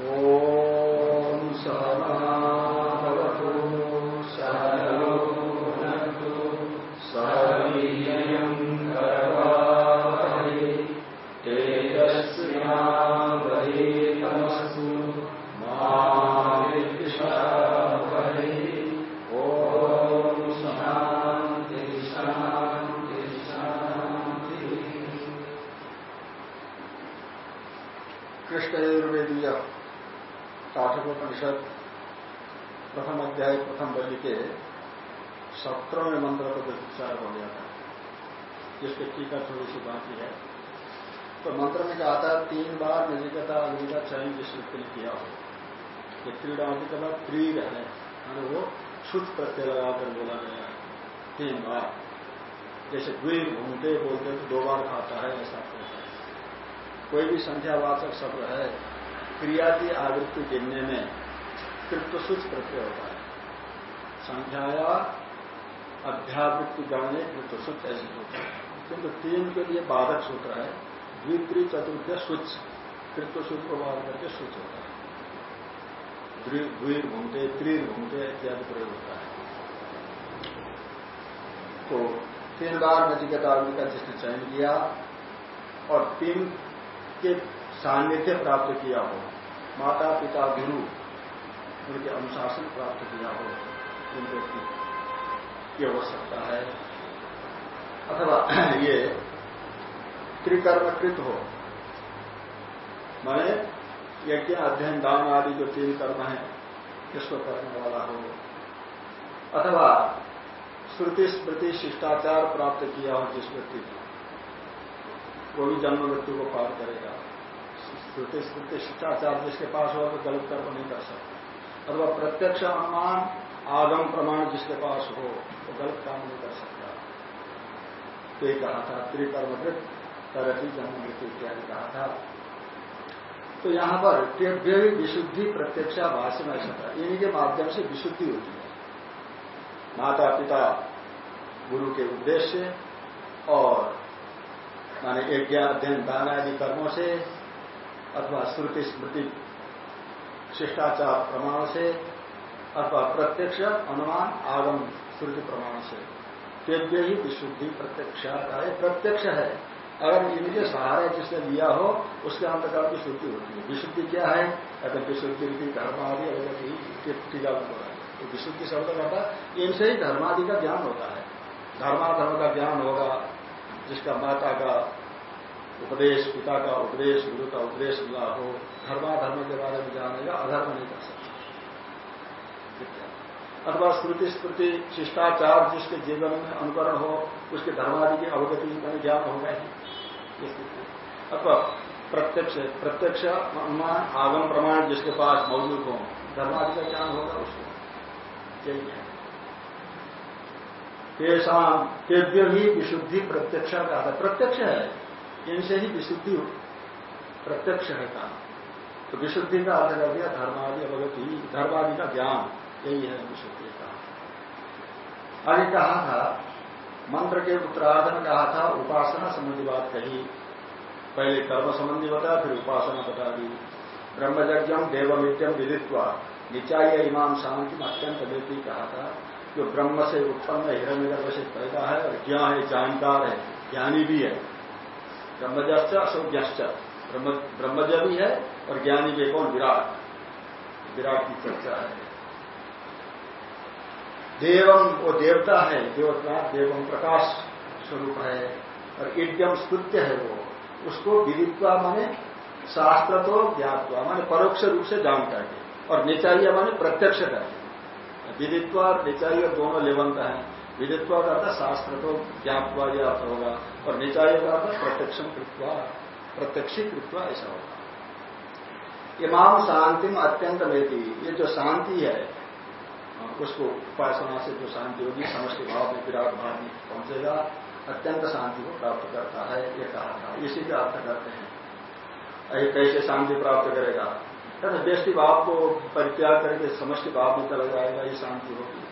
ॐ तो में तीन बार नजिकता अग्नि का चयन जिस व्यक्ति ने किया हो। ये क्रीड़ा का बाद क्रीड है यानी वो छुट प्रत्यय लगाकर बोला गया है, तीन बार। जैसे द्वीर घूमते बोलते तो दो बार खाता है, ऐसा कहता है। कोई भी संख्यावाचक शब्द है, क्रिया की आवृत्ति गिनने में कृत्वसूच प्रत्यय होता है। संख्याया अध्यावृत्ति गणने कृत्वसूच ऐसे होता है। किंतु तीन के लिए बाधक सूत्र है। द्वित्री चतुर्थ सूच कृत्वसूच को बाध करके सूच होता है। द्वीर घूमते त्रीर घूमते इत्यादि प्रयोग होता है। तो तीन बार नचिकेता अग्नि का जिसने चयन किया और तीन के सान्निध्य प्राप्त किया हो। माता, पिता, गुरु, उनके अनुशासन प्राप्त किया हो। उन व्यक्ति ये हो सकता है। अथवा ये त्रिकर्मकृत हो। माने यज्ञ, अध्ययन, दान आदि जो तीन कर्म है, इसको करने वाला हो। अथवा श्रुति, स्मृति, शिष्टाचार प्राप्त किया हो जिस व्यक्ति को, वो भी जन्म मृत्यु को पार करेगा। श्रुति, स्मृति, शिष्टाचार जिसके पास हो तो गलत कर्म नहीं कर सकता। अथवा प्रत्यक्ष अनुमान, आगम प्रमाण जिसके पास हो तो गलत काम नहीं कर सकता। तो ये कहा था, त्रिकर्मकृत तरही जन्म मृत्यु इत्यादि कहा था तो यहाँ पर तेभ्य विशुद्धि प्रत्यक्षा भाष्य में ऐसा था। इन्हीं के माध्यम से विशुद्धि होती है। माता पिता गुरु के उद्देश्य और माने यज्ञ अध्ययन दान आदि कर्मों से अथवा श्रुति स्मृति शिष्टाचार प्रमाण से अथवा प्रत्यक्ष अनुमान आगम श्रुति प्रमाण से तेव्य ही विशुद्धि प्रत्यक्ष प्रत्यक्ष है। अगर इनके सहारे जिसने लिया हो, उसके अंतर्गत की शुद्धि होती है। विशुद्धि क्या है? अगर विशुद्धि की धर्मादि अलग टीका बोला है तो विशुद्धि शब्द का था इनसे ही धर्मादि का ज्ञान होता है। धर्माधर्म का ज्ञान होगा, जिसका माता का उपदेश, पिता का उपदेश, गुरु का उपदेश मिला हो, धर्माधर्म के बारे में जानेगा, अधर्म नहीं कर सकता। अथवा स्मृति स्मृति शिष्टाचार जिसके जीवन में अनुकरण हो, उसके धर्मादि की अवगति में ज्ञान होगा ही। अथवा प्रत्यक्ष प्रत्यक्ष अनुमान, आगम प्रमाण जिसके पास मौजूद हो, धर्मादि का ज्ञान होगा उसको। यही है। तेव्य ही विशुद्धि प्रत्यक्ष का प्रत्यक्ष है। इनसे ही विशुद्धि प्रत्यक्ष है काम। तो विशुद्धि का अर्थ कर दिया, धर्मादि अवगति, धर्मादि का ज्ञान। यही है विशुद्धि का आगे कहा था, मंत्र के उत्तरार्ध में कहा था, उपासना संबंधी बात कही। पहले कर्म संबंधी बताया, फिर उपासना बता दी। ब्रह्मज्ञम देवमित्यम विदित्वा निचाय इमाम शांति अत्यंत व्यक्ति कहा था जो ब्रह्म से उत्पन्न हिरण्य गर्भ से पैदा है और ज्ञा है, जानकार है, ज्ञानी भी है। ब्रह्मजश्च असौज्ञश्च ब्रह्मज भी है और ज्ञानी भी कौन? विराट। विराट की चर्चा है। देवम वो देवता है देवता देवम प्रकाश स्वरूप है, और इड्यम स्तुत्य है वो, उसको विदित्वा माने शास्त्र तो ज्ञातवा, माने परोक्ष रूप से जान करके और निचार्य माने प्रत्यक्ष करके विदित्व और निचार्य दोनों लेवंत है। विदित्व का अर्थ शास्त्र तो ज्ञातवा यह अर्थ होगा, और निचार्य का अर्थ प्रत्यक्षम कृत्वा, प्रत्यक्षी कृत्वा ऐसा होगा। इमाम शांति में अत्यंत लेती ये जो शांति है उसको उपासना से जो शांति होगी समष्टि भाव में विराट भाव में पहुंचेगा, अत्यंत शांति को प्राप्त करता है, ये कहा था। इसी का अर्थ करते हैं। अरे, कैसे शांति प्राप्त करेगा? कहते व्यष्टि भाव को परित्याग करके समष्टि भाव में चला जाएगा, ये शांति होगी।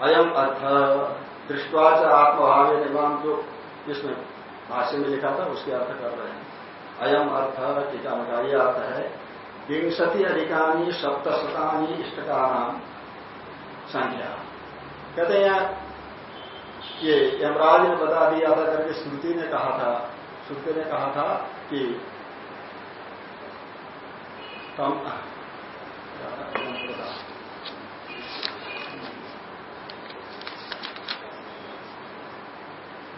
अयम अर्थ दृष्टवाच आत्मभाव निर्माण जो इसमें भाष्य में लिखा था, उसके अर्थ कर रहे हैं। अयम अर्थ, टीका में ये अर्थ है विंशति अधिकानी सप्तशतानी इष्टकाराम संख्या। कहते हैं, ये यमराज ने बता दिया था, करके श्रुति ने कहा था, श्रुति ने कहा था कि कम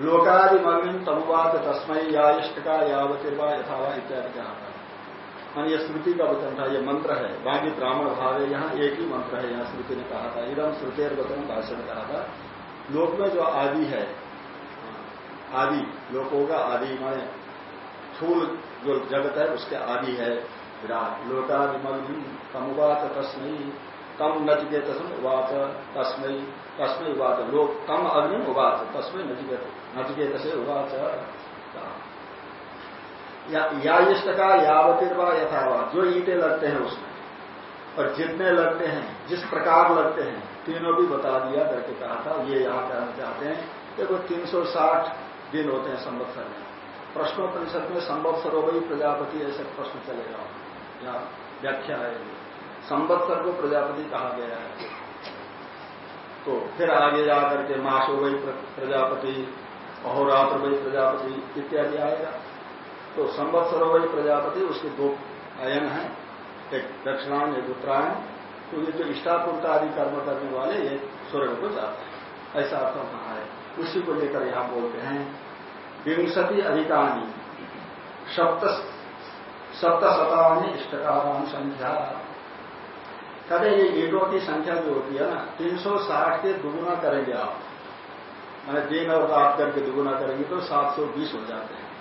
लोकादिमग्निम तमुवाद तस्मय या इष्ट का यावतिर्वा यथावा इत्यादि कहा था। मान ये श्रुति का वचन था ये मंत्र है। बाकी ब्राह्मण भाव है, यहाँ एक ही मंत्र है, यहाँ श्रुति ने कहा था। इधम श्रुतेर वचन भाषण कहा था। लोक में जो आदि है, आदि, लोकों का आदि, माने स्थूल जो जगत है, उसके आदि है। विराट लोकादिमग्निम तमुवात तस्मय तम नचिकेत उवाच तस्मय तस्मय उवाच। लोक तम अग्नि उवाच तस्मय नचिकेत नचिकेत से उवाच। या, इष्ट का यावतिर्वा यथावा जो ईटे लगते हैं उसमें। और जितने लगते हैं जिस प्रकार लगते हैं तीनों भी बता दिया करके कहा था ये यहाँ कहना चाहते हैं। देखो 360 दिन होते हैं संवत्सर में। प्रश्नोपनिषद में संवत्सर हो गई प्रजापति ऐसे प्रश्न चलेगा। या व्याख्या है। संवत्सर को प्रजापति कहा गया है। तो फिर आगे जाकर के मास हो गई प्रजापति अहोरात्र वही प्रजापति इत्यादि आएगा। तो संवत्सर सरोवरी प्रजापति, उसके दो अयन है, एक दक्षिणायन, एक उत्तरायण तो ये जो इष्टापूर्ता आदि कर्म करने वाले, ये स्वर्ग को जाते हैं। ऐसा अर्थ कहा है। उसी को लेकर यहाँ बोलते हैं, विंशति अधिकानी, सप्त सप्त शतानी इष्टकाराम संख्या कहते ये ईटों की संख्या जो होती है ना 360 के दुगुना करेंगे आप। मैंने दिन और रात करके दुगुना करेंगे तो 720 हो जाते हैं।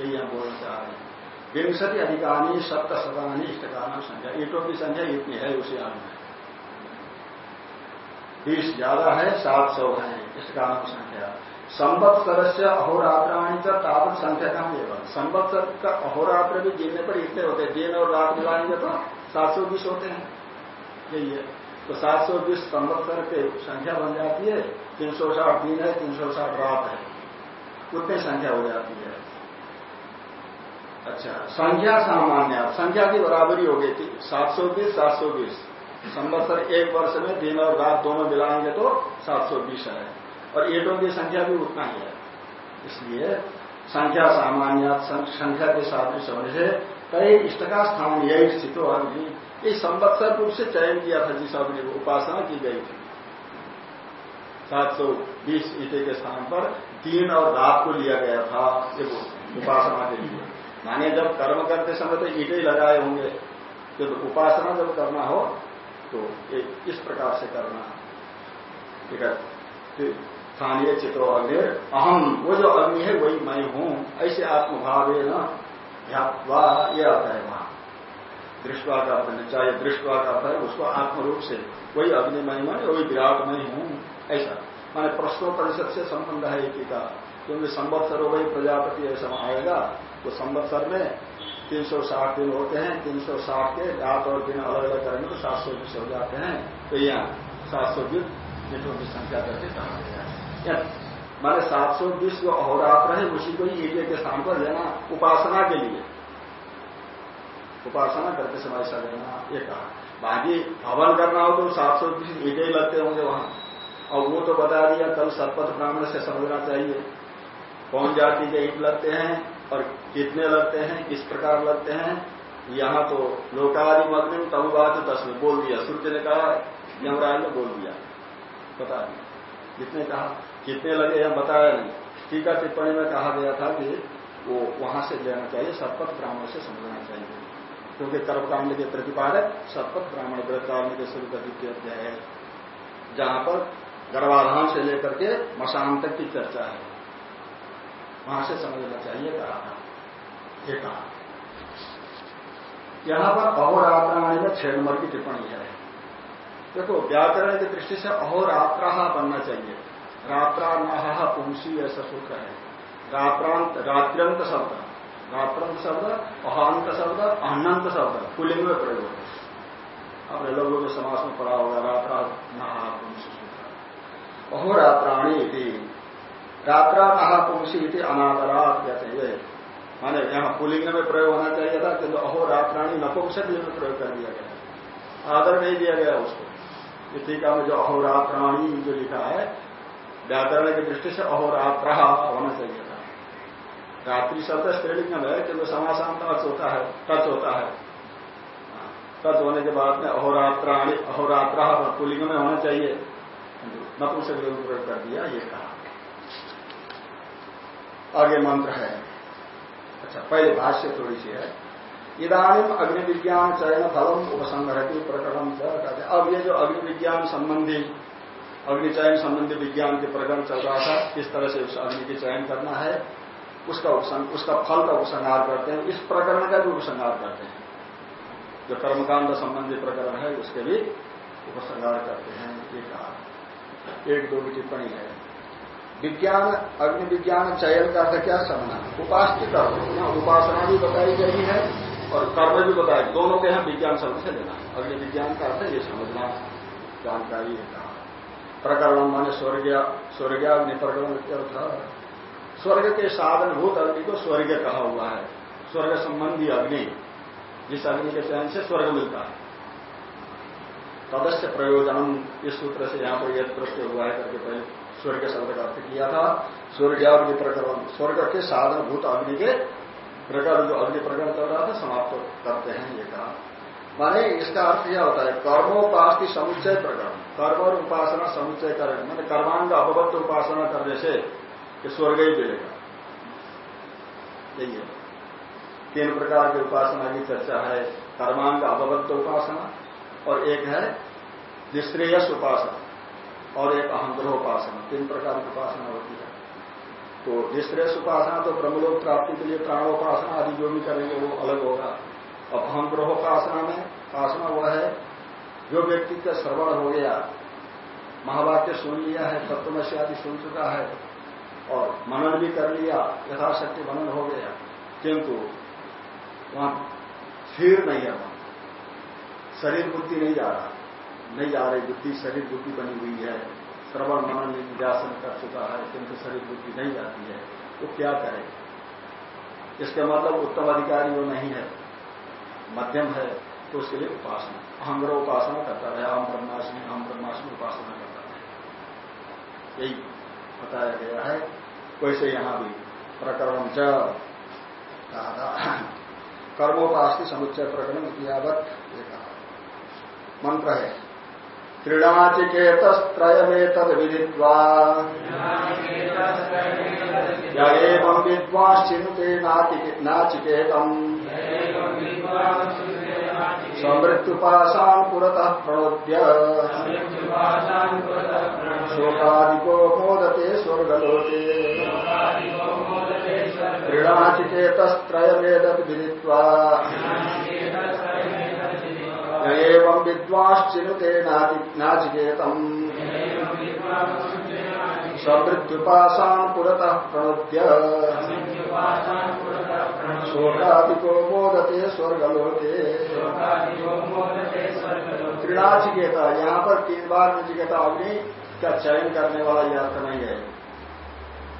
यही हम बोलना चाह रहे हैं। विंशति अधिकानी सप्त शतानी इष्टकाराम संख्या ईटों की संख्या इतनी है, उसी आग में बीस ज़्यादा है, सात सौ है इष्टकाराम संख्या संवत्सर से अहोरात्राणी का तावत संख्या का एवं संवत्सर का अहोरात्र भी गिनने पर इतने होते हैं। दिन और रात मिलाएँगे तो सात सौ बीस होते हैं। यही है। तो सात सौ बीस संवत्सर के संख्या बन जाती है। तीन सौ साठ दिन है, तीन सौ साठ रात है। उतनी संख्या हो जाती है। अच्छा संख्या सामान्य संख्या की बराबरी हो गई थी। सात सौ बीस, सात सौ बीस। संवत्सर एक वर्ष में दिन और रात दोनों मिलाएँगे तो सात सौ बीस है। और ईटों की संख्या भी उतना ही है। इसलिए संख्या सामान्य संख्या के साथ होने से कई इष्ट का स्थान यही स्थित हो अग्नि इस संवत्सर रूप से चयन किया था जिस अग्नि उपासना की गई थी। सात सौ बीस ईटे के स्थान पर दिन और रात को लिया गया था उपासना के लिए। माने जब कर्म करते समय तो ईटे लगाए होंगे। तो उपासना जब करना हो तो एक इस प्रकार से करना। ठीक है? स्थानीय चित्रो अग्नि अहम वो जो अग्नि है, वही मैं हूँ। ऐसे आत्मभाव है ना ध्यात्वा ये आता है वहाँ। दृष्टवा का अर्थ चाहे दृष्टवा का अर्थ है, उसको आत्म रूप से, वही अग्नि महिमा वही विराट मैं हूँ। ऐसा। माने प्रश्नोपनिषद से संबंध है एक का। क्योंकि संवत्सर हो गई, प्रजापति ऐसा आएगा तो संवत्सर में 360 दिन होते हैं 360 के रात और दिन अलग अलग करेंगे तो सात सौ बीस हो जाते हैं। तो यहाँ सात सौ बीस मिनटों की संख्या करके कहा गया है। माने सात सौ बीस जो अहोरात्र है, उसी को ही ईटे के स्थान पर लेना उपासना के लिए। उपासना करते समय ऐसा लेना, ये कहा। बाकी हवन करना हो तो सात सौ बीस ईटे ही लगते होंगे वहाँ। और वो तो बता दिया, कल सरपथ ब्राह्मण से समझना चाहिए। कौन जाति के ईट लगते हैं? और कितने लगते हैं, किस प्रकार लगते हैं, यहाँ तो लोकादि मग्निम तमुबात दस में बोल दिया। सूर्य ने कहा, यमराज ने बोल दिया। बता दिया। कितने कहा? कितने लगे यह बताया नहीं। टीका टिप्पणी में कहा गया था कि वो वहाँ से लेना चाहिए सतपथ ब्राह्मण से समझना चाहिए। क्योंकि कर्मकांड के प्रतिपादक सतपथ ब्राह्मण वृत्तावली के शुरू का द्वितीय अध्याय है। जहाँ पर गर्भाधान से लेकर के मशान तक की चर्चा है। वहाँ से समझना चाहिए ये कहा। यहाँ पर अहोरात्राणी में छह नंबर की टिप्पणी है। देखो, व्याकरण की दृष्टि से अहोरात्रा बनना चाहिए। रात्रा नाह पुंसी ऐसा सूत्र है। रात्रांत रात्र्यंत शब्द। रात्रंत शब्द, अहांत शब्द अहनंत शब्द, पुलिंग में प्रयोग होते आपने लोगों के समाज में पड़ा होगा रात्रा नाह पुंसी सूत्र। अहोरात्राणी रात्रा नाह पुंसी अनादरात कहते हैं माने यहाँ पुलिंग में प्रयोग होना चाहिए था, किंतु अहो अहोरात्राणी नपुंसक में प्रयोग कर दिया गया। आदर नहीं दिया गया उसको। टीका में जो अहोरात्राणी जो लिखा है, व्याकरण की दृष्टि से अहोरात्र होना चाहिए था। रात्रि शब्द स्त्रीलिंगम है किंतु समासांत होता है टच होता है। टच होने के बाद में अहोरात्राणी अहोरात्र पुलिंग में होना चाहिए। नपुंसक योग प्रयोग कर दिया, ये कहा। आगे मंत्र है। अच्छा पहले भाष्य थोड़ी सी है। इधानीम अग्नि विज्ञान चयन फलम उपसंग्रहती प्रकरण कहते अब ये जो अग्नि विज्ञान संबंधी अग्नि चयन संबंधी विज्ञान के प्रकरण चल रहा था किस तरह से उस अग्नि की चयन करना है। उसका उपसंग उसका फल का उपसंहार करते हैं। इस प्रकरण का भी उपसंहार करते हैं। जो कर्मकांड संबंधी प्रकरण है, उसके भी उपसंहार करते हैं। कहा। एक दो की टिप्पणी है। विज्ञान अग्नि विज्ञान चयन का अर्थ क्या समझना उपास्य कर्म उपासना भी बताई गई है और कर्म भी बताए। दोनों के यहाँ विज्ञान शब्द से लेना अग्नि विज्ञान का अर्थ ये समझना, जानकारी है कहा प्रकरण माने स्वर्ग स्वर्गाग्नि प्रकरण था स्वर्ग के साधनभूत अग्नि को स्वर्ग कहा हुआ है। स्वर्ग संबंधी अग्नि, जिस अग्नि के चयन से स्वर्ग मिलता है। तदस्य प्रयोजन इस सूत्र से यहाँ पर यह प्रश्न हुआ है करके पहले। स्वर्ग शब्द का अर्थ किया था। स्वर्गाग्नि प्रकरण, स्वर्ग के साधनभूत अग्नि के प्रकरण, जो अग्नि प्रकरण चल रहा था, समाप्त करते हैं ये कहा। माने इसका अर्थ यह होता है कर्मोपास समुच्चय प्रकरण, कर्म और उपासना समुच्चय करें मैंने कर्मांग अवबद्ध उपासना करने से स्वर्ग ही मिलेगा। यही है। तीन प्रकार की उपासना की चर्चा है, कर्मांग अवबद्ध उपासना, और एक है निश्रेयस उपासना। और एक अहंग्रह उपासना, तीन प्रकार की उपासना होती है। तो निश्रेयस उपासना तो ब्रह्मलोक प्राप्ति के लिए प्राणोपासना आदि जो भी करेंगे, वो अलग होगा। और अहंग्रहोपासना में, उपासना वह है, जो व्यक्ति का श्रवण हो गया, महावाक्य सुन लिया है सप्तमश आदि सुन चुका है, और मनन भी कर लिया, यथाशक्ति मनन हो गया, किंतु वहाँ स्थिर नहीं है शरीर बुद्धि नहीं जा रहा। नहीं जा रही बुद्धि शरीर बुद्धि बनी हुई है श्रवण मनन निध्यासन कर चुका है, किंतु शरीर बुद्धि नहीं जाती है, वो क्या करे? इसका मतलब उत्तम अधिकारी वो नहीं है, मध्यम है तो उसके लिए उपासना। अहंग्र उपासना करता है आम ब्रह्माष्टमी आम ब्रह्माष्टमी उपासना करता है। यही बताया गया है। वैसे यहाँ भी प्रकरण च कर्मोपास समुच्चय प्रकरण कहा। मंत्र है। क्रीडाचिकेतस्त्रयमेतद विदित्वा य एवं पुरतः प्रणोद्य। शोकादिको मोदते स्वर्गलोके। क्रीडाचिकेतस्त्रयमेतद् विदित्वा एवं विद्वांश्चिनुते नाचिकेतम्। समृत्युपाशान् पुरतः प्रणोद्य। शोकादिको मोदते स्वर्गलोके। त्रिनाचिकेता, यहाँ पर तीन बार नचिकेता अग्नि का चयन करने वाला अर्थ नहीं है।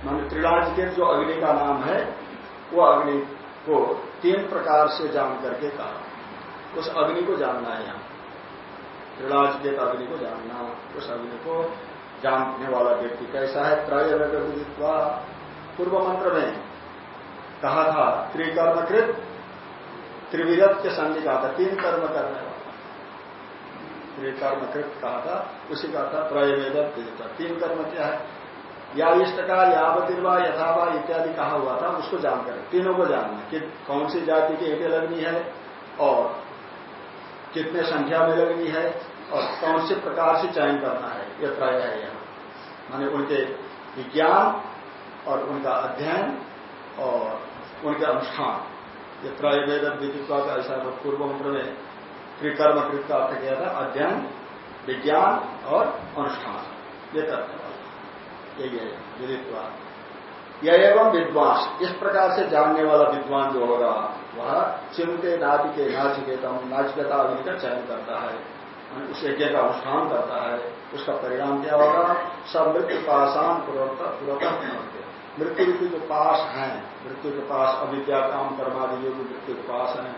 मान त्रिनाचिकेत जो अग्नि का नाम है, वो अग्नि को तीन प्रकार से जान करके कहा। उस अग्नि को जानना है यहाँ। त्रिलाचिकेत अग्नि को जानना, उस अग्नि को जानने वाला व्यक्ति कैसा है? त्रय विदित्वा पूर्व मंत्र में कहा था, त्रिकर्मकृत त्रिविरत के संधि कहा था, तीन कर्म करने वाला। त्रिकर्मकृत कहा था, उसी का था त्रयवेद विदित्वा तीन कर्म क्या है? या इष्ट का यावतिर्वा, यथावा इत्यादि कहा हुआ था, उसको जानकर, तीनों को जानना कि कौन सी जाति की एक लगनी है और कितने संख्या में लगनी है और कौन से प्रकार से चयन करना है यह त्रय है यहाँ। माने उनके विज्ञान और उनका अध्ययन और उनके अनुष्ठान, ये त्रय वेद विदित्वा का ऐसा पूर्व मंत्र में त्रिकर्म कृत का अर्थ किया था, अध्ययन, विज्ञान और अनुष्ठान, ये वाला यही है विदित्वा यह एवं विद्वांस इस प्रकार से जानने वाला विद्वान जो होगा वह चिंते नाचिके नाचिकेतम नाचिकता अग्नि का चयन करता है। उस यज्ञ का अनुष्ठान करता है। उसका परिणाम क्या होगा? समृद्ध पाषाण पुरता मृत्यु रूपी जो पास हैं मृत्यु के पास अविद्या काम कर्मादि जो मृत्यु के पास हैं।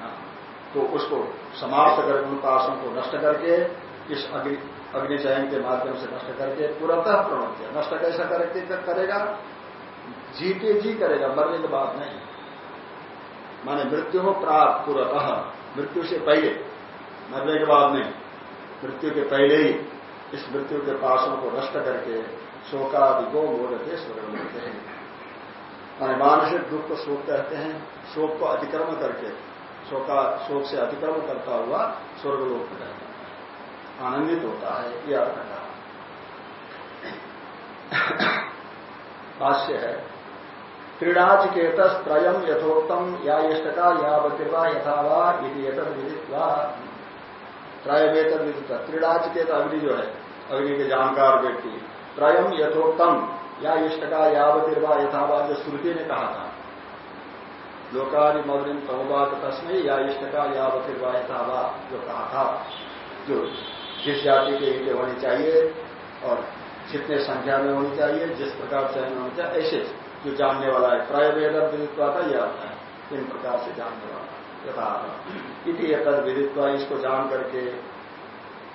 हाँ, तो उसको समाप्त कर उन पासों को नष्ट करके इस अग्नि अग्निचयन के माध्यम से नष्ट करके पुरतः प्रणोत्य नष्ट कैसा करके करेगा? जीते जी करेगा, मरने के बाद नहीं। माने मृत्यु हो प्राप्त, पुरतः। मृत्यु से पहले, मरने के बाद नहीं। मृत्यु के पहले ही इस मृत्यु के पासों को नष्ट करके शोकादि को मोड़ते स्वर्ग मिलते हैं। माने मानसिक दुख को शोक कहते हैं। शोक को अतिक्रमण करके, शोका, शोक से अतिक्रमण करता हुआ स्वर्ग लोक में रहता आनंदित होता है यह अर्थ कहा भाष्य है क्रीड़ाचिकेत त्रयम यथोक्तम या इष्टका या बतिर्वा यथावा विदित्वा। त्रयवेतर विदित क्रीड़ाचिकेत अग्नि जो है, अग्नि के जानकार व्यक्ति त्रयम यथोक्तम या इष्टका यावतिर्वा यथावा जो श्रुति ने कहा था। लोकादि मौलिन तमोबात तस्मय या इष्टका यावतिर्वा यथावा जो कहा था। जो जिस जाति के ईटे होनी चाहिए और जितने संख्या में होनी चाहिए, जिस प्रकार चयन होना चाहिए, ऐसे जो जानने वाला है, प्राय वेद विदित्वा का यह अर्थ है, तीन प्रकार से जानने वाला यथा इति विदित्वा, इसको जान करके,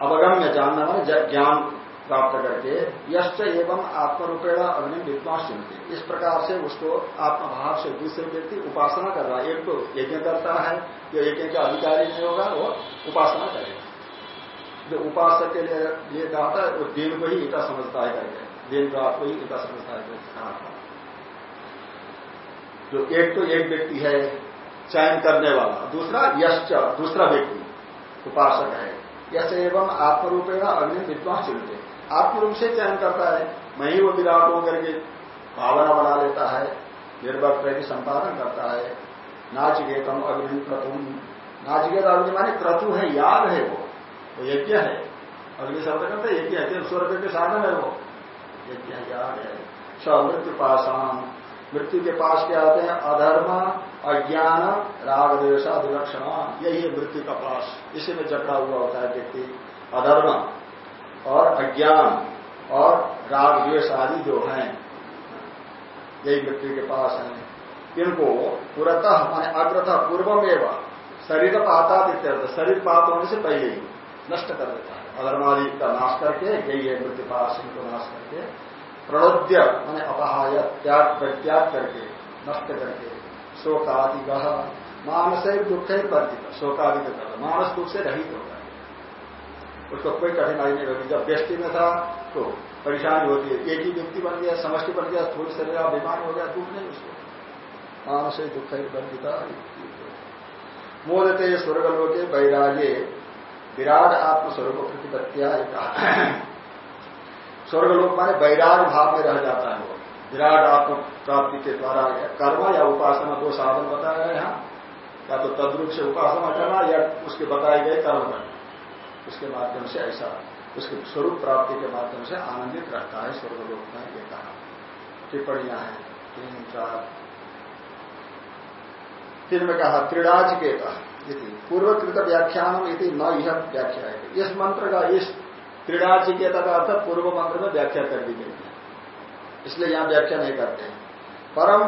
अवगम्य जानना माने ज्ञान प्राप्त करके, यश्च एवं आत्मरूपेण अग्नि विद्वास चुनते इस प्रकार से उसको आत्मभाव से दूसरे व्यक्ति उपासना कर रहा है। एक तो यज्ञ करता है, जो यज्ञ का अधिकारी नहीं होगा, वो उपासना करेगा। जो उपासक के लिए ये कहा था वो दिन को ही ईटा समझता है करके। दिन को ही ईटा समझता है कहा था जो एक तो एक व्यक्ति है, चयन करने वाला। दूसरा यश्च, दूसरा व्यक्ति, उपासक है। यश एवं आत्मरूपेण अग्नि विद्वान चुनते आत्मरूप से चयन करता है। मैं ही वो विराट होकर के भावना बना लेता है। निर्भर की संपादन करता है। नाचिकेतम अग्नि क्रतुम। नाचिकेत अग्नि माने क्रतु है, याद है वो। वो यज्ञ है। अग्नि शब्द करते यज्ञ है। स्वर्ग के साधन है वो। यज्ञ याद है। स मृत्यु पाषाण मृत्यु के पास क्या आते हैं? अधर्म, अज्ञान, राग देशा विलक्षण यही है मृत्यु का पास। इसी में जकड़ा हुआ होता है व्यक्ति। अधर्म और अज्ञान और राग, द्वेष आदि जो हैं, यही मृत्यु के पास हैं। इनको पुरतः, माने अग्रतः पूर्वम एवं शरीर पाता शरीर पात होने से पहले ही। नष्ट कर देता है। अधर्मादि का नाश करके, यही है मृत्यु पास इनको नाश करके प्रणोद्य मैंने अपहाय, त्याग, परित्याग करके, नष्ट करके शोकादि गह मानस दुख ही वर्जित शोकादि का मानस दुख से रहित होगा उसको कोई कठिनाई नहीं होती। जब व्यक्ति में था तो परेशानी होती है। एक ही व्यक्ति बन गया, समष्टि बन गया, थोड़ी शरीर बीमार हो गया, दुख नहीं उसको। मानस दुख ही वर्जिता। मोदते स्वर्गलोके वैराग्य विराट आत्मस्वरूप प्रतिपत्तिया स्वर्गलोक माने वैराग भाव में रह जाता है वो। विराट आत्म प्राप्ति के द्वारा कर्म या उपासना, दो साधन बताया है। यहाँ या तो तद्रूप से उपासना करना या उसके बताए गए कर्म करना। उसके माध्यम से ऐसा, उसके स्वरूप प्राप्ति के माध्यम से आनंदित रहता है स्वर्गलोक में ये कहा टिप्पणियाँ हैं। तीन, चार। तीन में कहा त्रिडाचिकेता पूर्वकृत व्याख्यान यदि न यह व्याख्या है इस मंत्र का इस त्रिडाचिकेता का अर्थ पूर्व मंत्र में व्याख्या कर दी गई है। इसलिए यहाँ व्याख्या नहीं करते हैं। परम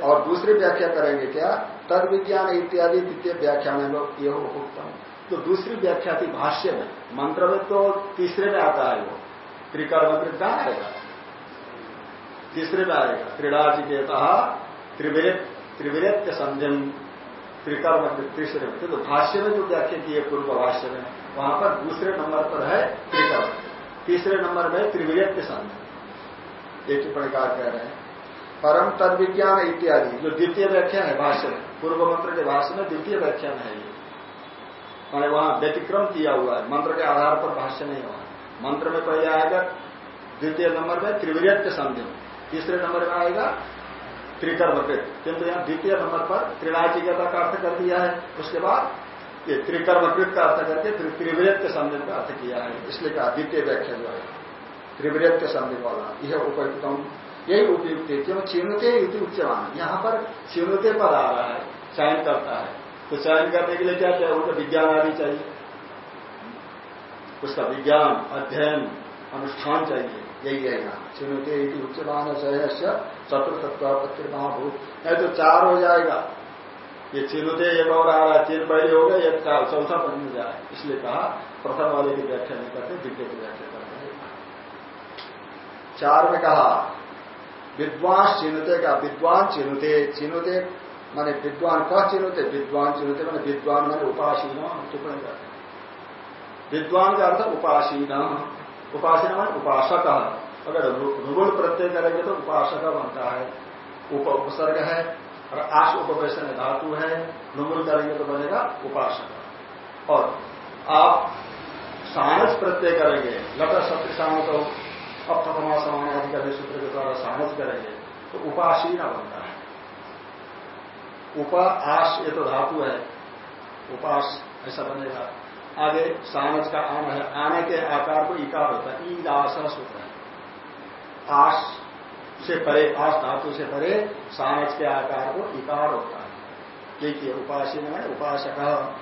और दूसरी व्याख्या करेंगे क्या? तद विज्ञान इत्यादि द्वितीय व्याख्यान यह उपयुक्तम तो दूसरी व्याख्या थी भाष्य में। मंत्र में तो तीसरे में आता है वो। त्रिकर्मकृत कहा आएगा। तीसरे में आएगा। त्रिडाचिकेता त्रिविरत त्रिविरत संध्यम त्रिकर्म तीसरे में तो भाष्य में जो व्याख्या की है, पूर्व भाष्य में वहाँ पर दूसरे नंबर पर है त्रिकर्म। तीसरे नंबर में त्रिविरत के संध एक प्रकार कह रहे हैं। परम तद विज्ञान इत्यादि, जो द्वितीय व्याख्यान है भाष्य में पूर्व मंत्र के भाष्य में द्वितीय व्याख्यान है ये। मैंने वहाँ व्यतिक्रम किया हुआ है, मंत्र के आधार पर भाष्य नहीं हुआ। मंत्र में पहले आएगा, द्वितीय नंबर में त्रिविरत के संधि तीसरे नंबर में आएगा त्रिकर्मकृत किंतु यहाँ द्वितीय नंबर पर त्रिराचिकता का अर्थ कर दिया है। उसके बाद ये त्रिकर्मकृत का अर्थ करके त्रिवृत के संदेह का अर्थ किया है। इसलिए कहा द्वितीय व्याख्या जो है। त्रिवृत के संदेह वाला। यह उपयुक्तम यही उपयुक्त है, क्यों? चिन्हते उच्चमान यहाँ पर चिन्हते पर आ रहा है। चयन करता है। तो चयन करने के लिए क्या चाहिए? उनका विज्ञान आदि चाहिए। उसका विज्ञान, अध्ययन, अनुष्ठान चाहिए। यही है यहाँ। चिनुते उच्चमान से चतुर्थत्वापत्ति महाभूत नहीं तो चार हो जाएगा। ये चिनुते एक और आ रहा है तीन पहले हो गए एक चार, चौथा बन जाए। इसलिए कहा, प्रथम वाले की व्याख्या नहीं करते, द्वितीय की व्याख्या करते चार में कहा, विद्वान चिन्हते का, विद्वान चिनुते चिनुते माने विद्वान कह चिनुते विद्वान चिन्हते मैंने विद्वान मैंने उपासीन टिप्पणी करते विद्वान का अर्थ उपासीन। उपासीन मान उपासक। अगर रुगुण प्रत्यय करेंगे तो उपासक बनता है। उप, उपसर्ग है, और आश उपवेशन धातु है नुमुल करेंगे तो बनेगा उपासक। और आप सानस प्रत्यय करेंगे लट सत्य सानस अब प्रथमा समान आदि का सूत्र के द्वारा सानस करेंगे तो उपासीना बनता है। उप, आश ये तो धातु है। उपास ऐसा बनेगा। आगे सानस का आन है। आने के आकार को इकार होता है। ईद आशा सूत्र है। आश से परे, आश धातु से परे सानस के आकार को इकार होता है। देखिए, उपासीन है उपासक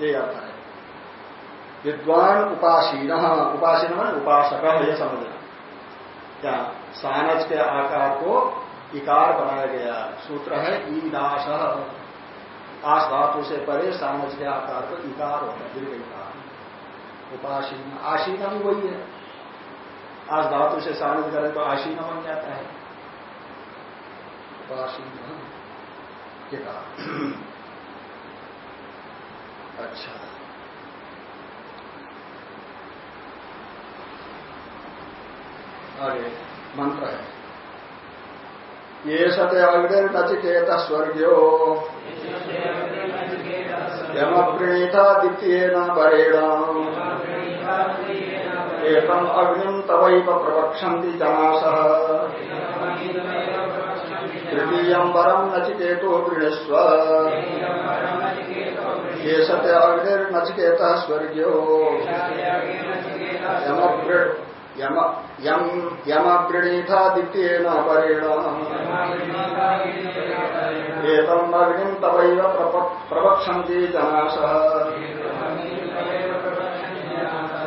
ये अर्थ है। विद्वान उपासीन उपासीन में उपासक ये समझना। क्या? सानज के आकार को इकार बनाया गया। सूत्र है ईदास आस धातु से परे सानज के आकार को इकार होता है दीर्घ इकार उपासीन आशीना भी वही है। आज धातु से सानज करें तो आशीना बन जाता है। उपासीन अच्छा। आगे, मंत्र है। ये सत्य अग्निर्नचिकेत स्वर्गो यमप्रणीता द्वितीयेन वरेण एकम अग्निम तवैव प्रवक्षन्ति जनासः। तृतीयं वरं नचिकेतो वृणस्व ये सत्य अग्निर्नचिकेत स्वर्गो यमवृणीथा द्वितीयेन परेण एतम् अग्निम् तवैव प्रवक्षन्ति जनासः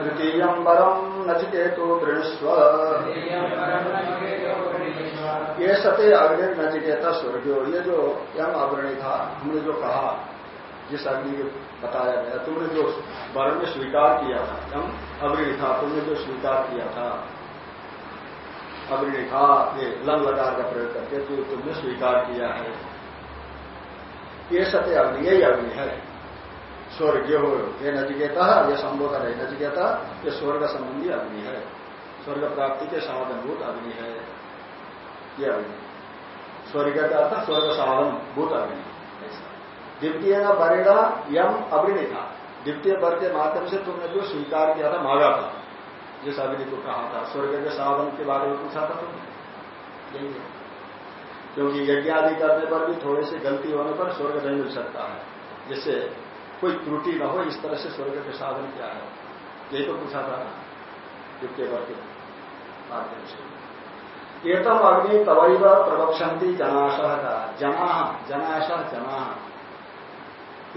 तृतीयम् वरम् नचिकेतु वृणस्व ये सत्य अग्नि नचिकेता स्वर्गो, ये जो यम अग्रणी था हमने जो कहा, जिस अग्नि को बताया गया। तुमने जो वर्ण में स्वीकार किया था अग्नि था, तुमने जो स्वीकार किया था था ये लंग लकार का प्रयोग करके तो तुमने स्वीकार किया है। ये सत्य अग्नि, यही अग्नि है। स्वर्गीय हो, ये नचिकेता यह संबोधन है, नचिकेता, ये स्वर्ग संबंधी अग्नि है। स्वर्ग प्राप्ति के साधनभूत अग्नि है यह अग्नि। स्वर्ग का अर्थ स्वर्ग साधन भूत अग्नि। द्वितीय का वरिणा यम अग्नि था द्वितीय वर के माध्यम से तुमने जो स्वीकार किया था, मांगा था। जिस अग्नि को कहा था, स्वर्ग के साधन के बारे में पूछा था तुमने। यही है। क्योंकि यज्ञ आदि करने पर भी थोड़े से गलती होने पर स्वर्ग नहीं मिल सकता है। जिससे कोई त्रुटि न हो, इस तरह से स्वर्ग के साधन क्या है। यही तो पूछा था द्वितीय वर्ग के माध्यम से। एतम अग्नि तवैव प्रवक्षंती जनाशह का। जना जनाशह जना।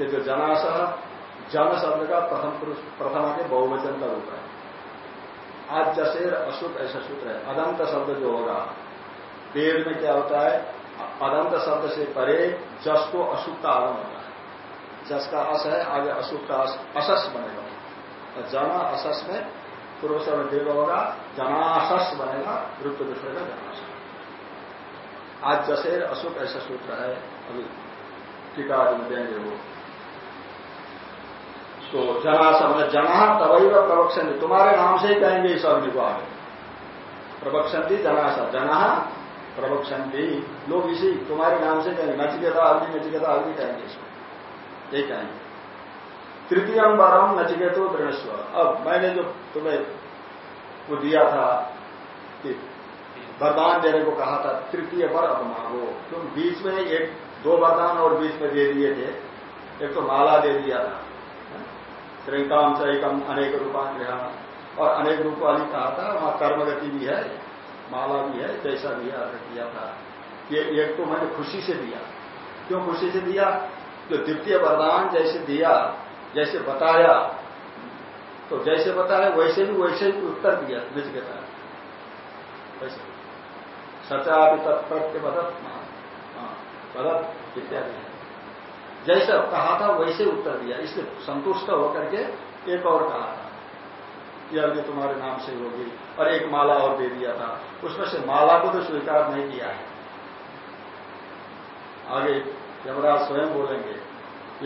ये जो जनाशह जन शब्द का प्रथम पुरुष, प्रथमा के बहुवचन का रूप है। आज जसेर अशुभ ऐसा सूत्र है। अदंत शब्द जो होगा, वेद में क्या होता है? अदंत शब्द से परे जस को अशुभ का आगम होता है। जस का अस है, आगे अशुभ का असस बनेगा। तो जना असस में पुरुष से दीर्घ होगा, जनाशस बनेगा वृत्त दूसरे का जनाश आज जसेर अशुभ ऐसा सूत्र है। अभी टीका देंगे वो। तो जना शब्द जना तवैव प्रवक्षंती तुम्हारे नाम से ही कहेंगे इस अग्नि को आगे। प्रवक्षंती जना सब जना प्रवक्षंती लोग इसी तुम्हारे नाम से कहेंगे। नचिकेता अग्नि नचिकेता अग्नि कहेंगे इसको। यही कहेंगे। तृतीय बारम नचिकेतो दृढ़स्व। अब मैंने जो तुम्हें वो दिया था कि वरदान देने को कहा था, तृतीय पर अब मांगो। तुम बीच में एक, दो वरदान और बीच में दे दिए थे। एक तो माला दे दिया था। त्रिकाम से एकम अनेक रूपा ग्रहण और अनेक रूप वाली कहा था, वहाँ कर्मगति भी है, माला भी है, जैसा भी अर्थ किया था। ये एक तो मैंने खुशी से दिया। क्यों खुशी से दिया? जो द्वितीय वरदान जैसे दिया, जैसे बताया तो जैसे बताया, वैसे भी वैसे ही उत्तर दिया निजगता वैसे। सचापि तत्प्रत्य बदत बदत इत्यादि। है जैसा कहा था, वैसे उत्तर दिया। इसलिए संतुष्ट होकर के एक और कहा था। कि अग्नि तुम्हारे नाम से होगी, और एक माला और दे दिया था। उसमें से माला को तो स्वीकार नहीं किया है। आगे यमराज स्वयं बोलेंगे,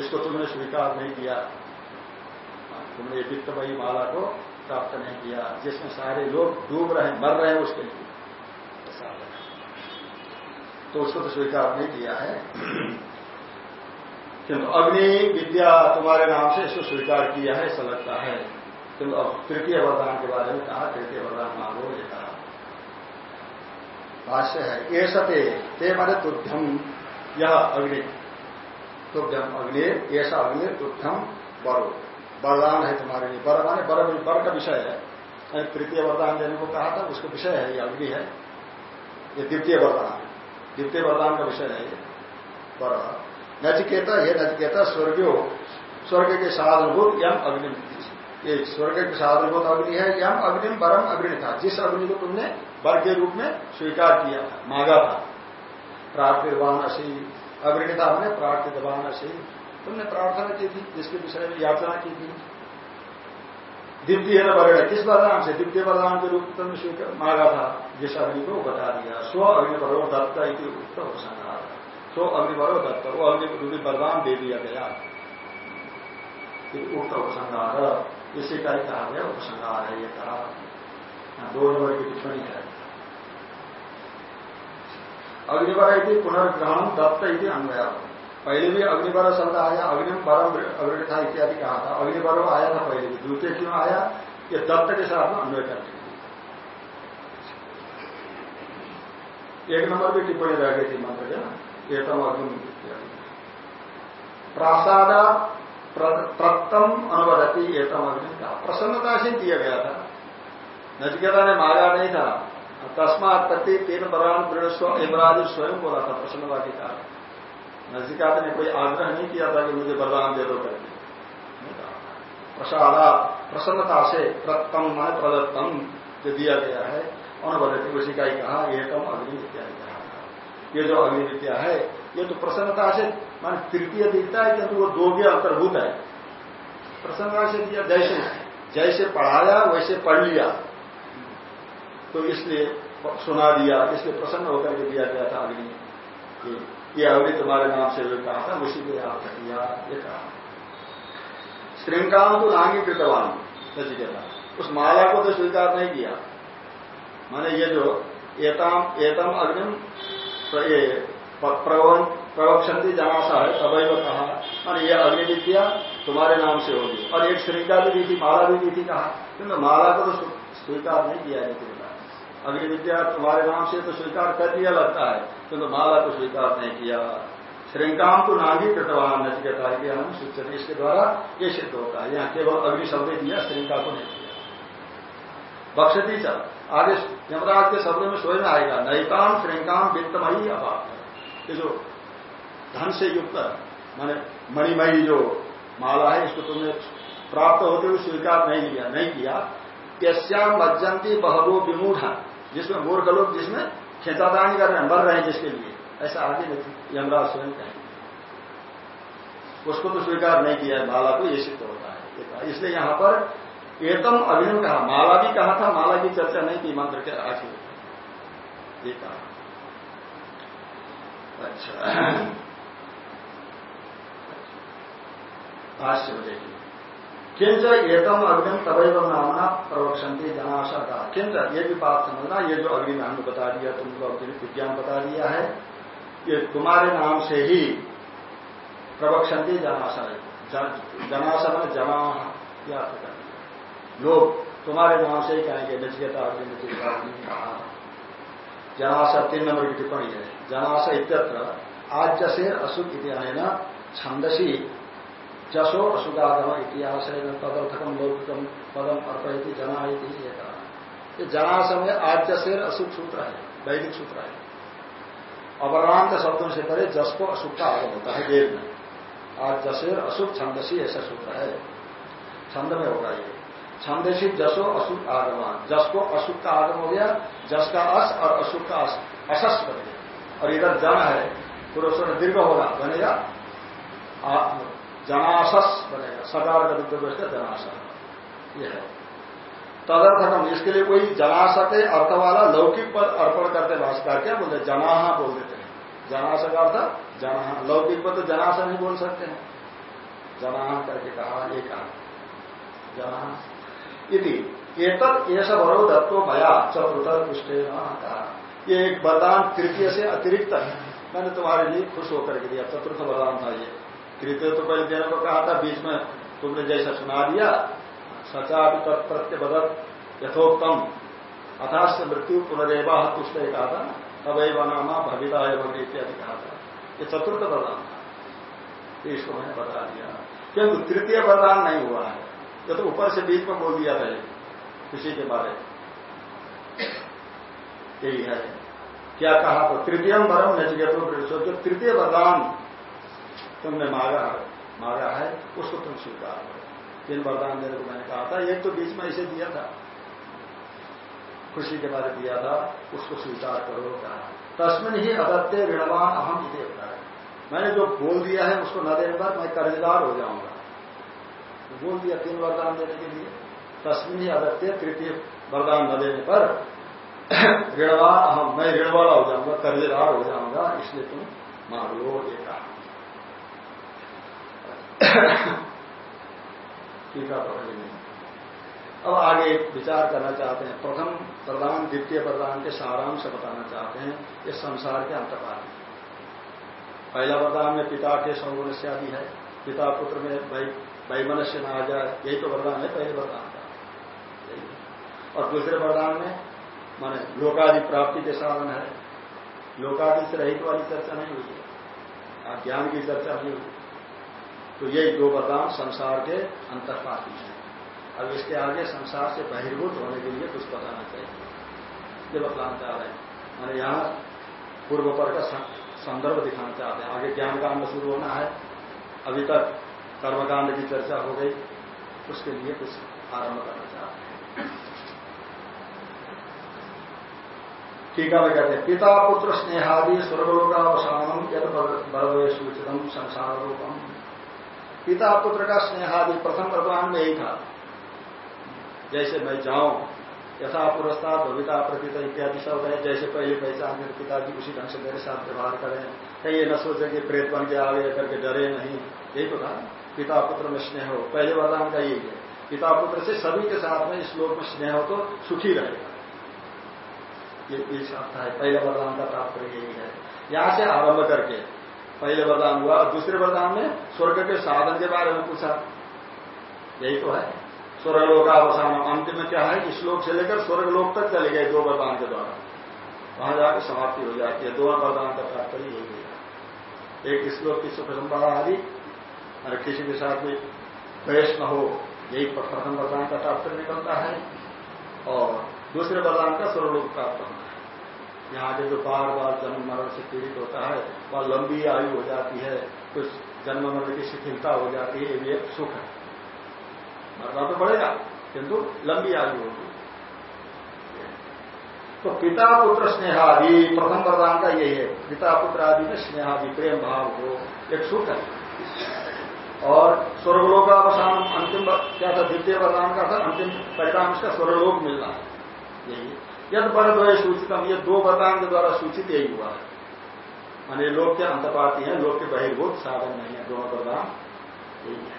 इसको तुमने स्वीकार नहीं किया। तुमने वित्तमयी माला को प्राप्त नहीं किया, जिसमें सारे लोग डूब रहे, मर रहे हैं उसके लिए। तो उसको तो स्वीकार नहीं किया है। किंतु अग्नि, विद्या तुम्हारे नाम से इसको स्वीकार किया है, ऐसा लगता है। किंतु अब तृतीय वरदान के बारे में कहा, तृतीय वरदान मांगो, ये कहा। भाष्य है, ये सते, ते माने तुभ्यम यह अग्नि। तुभ्यम अग्नि ऐसा अग्नि तुभ्यम बरो। वरदान है तुम्हारे लिए। वर माने बर वर का विषय है। तृतीय वरदान देने को कहा था, उसका विषय है, ये अग्नि है। ये द्वितीय वरदान। द्वितीय वरदान का विषय है ये। वर नचिकेता ये नचिकेता, स्वर्गीय। स्वर्ग के साधनभूत यम अग्नि ये स्वर्ग के साधनभूत अग्नि है, यम अग्निम, परम अग्नि था। जिस अग्नि को तुमने वर के रूप में स्वीकार किया था, मांगा था। प्रार्थिवान असी अग्नि था हमने प्रार्थिवान असी तुमने प्रार्थना की थी, जिसके विषय में याचना की थी। द्वितीय वर्ण, किस वरदान से? दिव्य वरदान के रूप में तुमने मांगा था। जिस अग्नि को बता दिया। स्व अग्निपरो दत्त उत्तर उपसंहार स्व अग्निपरो दत्त वो अग्नि बलवान दे दिया गया। उक्त उपसंहार, इसी का ही कहा गया, उपसंहार है ये कहा। दो नंबर की टिप्पणी है। अग्निवर यदि पुनर्ग्रहण दत्त यदि अन्वय। पहले भी अग्निवर शब्द आया, अग्निम परम अग्रथा इत्यादि कहा था। अग्निवर आया था पहले भी, द्वितीय क्यों आया? ये दत्त के साथ में अन्वय करने एक नंबर की टिप्पणी रह गई थी मंत्र के। एकम अग्नि प्रासादा प्रतम अनुवदती एकम अग्नि का। प्रसन्नता से दिया गया था। नचिकेता ने मारा नहीं था। तस्मात प्रति तीन बरान इमराज स्वयं बोला था प्रसन्नता के कारण। नचिकात ने कोई आग्रह नहीं किया था कि मुझे बरदान दे दो करके। प्रसादा प्रसन्नता से प्रतम मान प्रदत्तम जो दिया गया है, अनुवदती, उसी का ही कहा एकम अग्नि इत्यादि ये जो अग्नि विद्या है, ये तो प्रसन्नता से, मान तृतीय दिखता है किंतु वो दो भी अंतर्भूत है। प्रसन्नता से दिया जैसे जैसे पढ़ाया, वैसे पढ़ लिया। तो इसलिए सुना दिया, इसलिए प्रसन्न होकर के दिया गया था अग्नि। ये अग्नि तुम्हारे नाम से जो कहा था, उसी को आप किया ये कहा। श्रृंगाम को नांगी कृतवान नचिकेता उस माला को तो स्वीकार नहीं किया। माने ये जो एतम एतम अग्निम ये प्रवक्षंती जनासा है तबैव कहा। और ये अग्नि विद्या तुम्हारे नाम से होगी। और एक श्रृंगा भी दी थी माला भी दी थी कहा। किंतु माला को तो स्वीकार नहीं किया है अग्नि विद्या तुम्हारे नाम से तो स्वीकार कर दिया लगता है। किंतु माला को स्वीकार नहीं किया। श्रृंगाम को नागी कृतवान। नचिकेता के सूचना इसके द्वारा ये सिद्ध होता है। यहाँ केवल अग्नि शब्द दिया श्रृंगा को नहीं दिया। बक्षती चल। आगे यमराज के शब्द में स्वयं आएगा। नैकाम श्रृंगाम वित्तमयी अभाव ये जो धन से युक्त माने मणिमयी जो माला है, इसको तुमने प्राप्त होते हुए स्वीकार नहीं लिया नहीं किया। यश्याम मज्जंती बहबो विमूढ़, जिसमें मूर्ख लोग जिसमें खेचादानी कर रहे हैं, मर रहे हैं जिसके लिए। ऐसा आगे यमराज स्वयं कहेंगे। उसको तो स्वीकार नहीं किया है, माला को ये सिद्ध होता है। इसलिए यहाँ पर एकम अभिनव कहा। माला भी कहा था माला की चर्चा नहीं की, मंत्र के आखिर ये कहा। अच्छा। भाष्य देखिए। किंच एतम अग्नि तदैव नामना प्रवक्षंती जनाशा का किंच, ये भी बात समझना, ये जो अग्नि हमने बता दिया तुमको अग्नि विज्ञान बता दिया है, ये तुम्हारे नाम से ही प्रवक्षंती जनाशा जनाशा में जमा या लोग तुम्हारे नाम से ही कहेंगे नचकेता अग्नि कहा जनाशा तीन नंबर की टिप्पणी है। जनाश इत्यत्र आज जसेर असुख इतिहास छंदसी जसो असुगाधम इतिहास तदर्थकम लौकिकम पदम अर्पयती जना ये कहा ये जनाश में आद्य शेर अशुभ सूत्र है, वैदिक सूत्र है। अपरांत शब्दों से परे जस को अशुभ का आरोप होता है, वेद में। आज जसेर अशुभ छंदसी ऐसा सूत्र है। छंद में होगा ये। छंदेशी जसो अशुभ आगमान। जस को अशुभ का आगम हो गया, जस का अस और अशुभ का अस। असस बन गया। और इधर जन है, पुरुषों ने दीर्घ होगा, बनेगा जनासस बनेगा। सकार का जनासस ये है। तदर्थकम इसके लिए कोई जनास के अर्थ वाला लौकिक पद अर्पण करते भाषकर क्या बोलते जनाहा बोल देते हैं। जनास का अर्थ जनाहा। लौकिक पद तो जनासा नहीं बोल सकते हैं। जनाहा करके कहा ये कहा इति। एतत ऐसा भरो दत्तो भया चतुर्थ पुष्टे कहा ये एक वरदान तृतीय से अतिरिक्त। है मैंने तुम्हारे लिए खुश होकर के दिया। चतुर्थ वरदान था ये। तृतीय तो पहले देने को कहा था, बीच में तुमने जैसा सुना दिया। सचा भी तत्प्रत्य बदत यथोक्तम। अथाश्य मृत्यु पुनरेवा तुष्ट कहा था। तब नामा भविता एवं इत्यादि कहा था। ये चतुर्थ वरदान था। इसको मैंने बता दिया। किंतु तृतीय वरदान नहीं हुआ है। ये तो ऊपर से बीच में बोल दिया था किसी के बारे यही है। क्या कहा? तो तृतीय वरम नचिकेतो जो तृतीय वरदान तुमने मांगा मांगा है, उसको तुम स्वीकार करो। तीन वरदान देने को मैंने कहा था, एक तो बीच में इसे दिया था। खुशी के बारे दिया था, उसको स्वीकार करो, कहा। तस्मिन ही अदत्य ऋणवान अहम है। मैंने जो बोल दिया है, उसको न देने पर मैं कर्जदार हो जाऊँगा। बोल दिया तीन वरदान देने के लिए। तस्मिन ही अदत्य तृतीय वरदान न देने पर ऋणवान हम मैं ऋण वाला हो जाऊँगा, कर्जदार हो जाऊँगा, इसलिए तुम मान लो, ये ठीक अब आगे विचार करना चाहते हैं। प्रथम प्रदान द्वितीय प्रदान के सारांश बताना चाहते हैं ये संसार के अंतकाल पहला वरदान में पिता के सौमनस्य आदि है। पिता पुत्र में वैमनस्य न आ जाए, यही तो वरदान है पहले वरदान का और दूसरे वरदान में, माने लोकादि प्राप्ति के साधन है। लोकादि से रहित वाली चर्चा नहीं हुई है। ज्ञान की चर्चा नहीं हुई तो ये दो वरदान संसार के अंतर्पाती हैं। अब इसके आगे संसार से बहिर्भूत होने के लिए कुछ बताना चाहिए। ये बतलाना चाह रहे हैं। मैंने यहाँ पूर्व पर का संदर्भ दिखाना चाहते हैं। आगे ज्ञान कांड शुरू होना है। अभी तक कर्मकांड की चर्चा हो गई, उसके लिए कुछ आरंभ करना चाहते हैं। टीका में कहते हैं, पिता, पुत्र, स्नेहादि स्वर्गलोकावसानम यद बलवे सूचितम संसार रूपम पिता, पुत्र का स्नेहादि प्रथम वर्तमान में ही था। जैसे मैं जाऊँ, यथा पुरस्ता, भविता, प्रतीत इत्यादि शब्द है, जैसे पहले पहचान मेरे पिताजी उसी ढंग से मेरे साथ व्यवहार करें। कहीं ये न सोचे कि प्रेत बन के आगे करके डरे नहीं, यही तो था। पिता पुत्र में स्नेह हो। पहले वरदान का यही है। पिता पुत्र से सभी के साथ में इस लोक में स्नेह हो तो सुखी रहेगा। ये बीच अर्थ है पहले वरदान का तात्पर्य यही है। यहाँ से आरंभ करके पहले वरदान हुआ, और दूसरे वरदान में स्वर्ग के साधन के बारे में पूछा। यही तो है। स्वर्गलोक अवसान अंतिम में क्या है कि श्लोक से लेकर स्वर्गलोक तक चले गए दो वरदान के द्वारा। वहाँ जाकर समाप्ति हो जाती है। दोनों वरदान का तात्पर्य यही है। एक श्लोक की सुख संपदा आदि और किसी के साथ भी द्वेष न हो, यही प्रथम वरदान का तात्पर्य निकलता है और दूसरे वरदान का स्वरूप प्राप्त होना है। यहाँ के जो बार बार जन्म मरण से पीड़ित होता है, वह लंबी आयु हो जाती है, कुछ जन्म मरण की शिथिलता हो जाती है, ये भी एक सुख है। मरना तो पड़ेगा, किंतु लंबी आयु होगी। तो पिता पुत्र स्नेहादि, प्रथम वरदान का यही है पिता पुत्र आदि में स्नेहादि प्रेम भाव हो एक सुख है। और स्वर्गलोक का अवसान अंतिम क्या था? द्वितीय वरदान का था, अंतिम परिणाम का स्वर्गलोक मिलना है। यही। यद पर द्वय सूचितम, ये दो वरदान के द्वारा सूचित यही हुआ है। माने लोक के अंतपाती हैं, लोक के बहिर्भूत साधन नहीं है, दोनों वरदान यही है।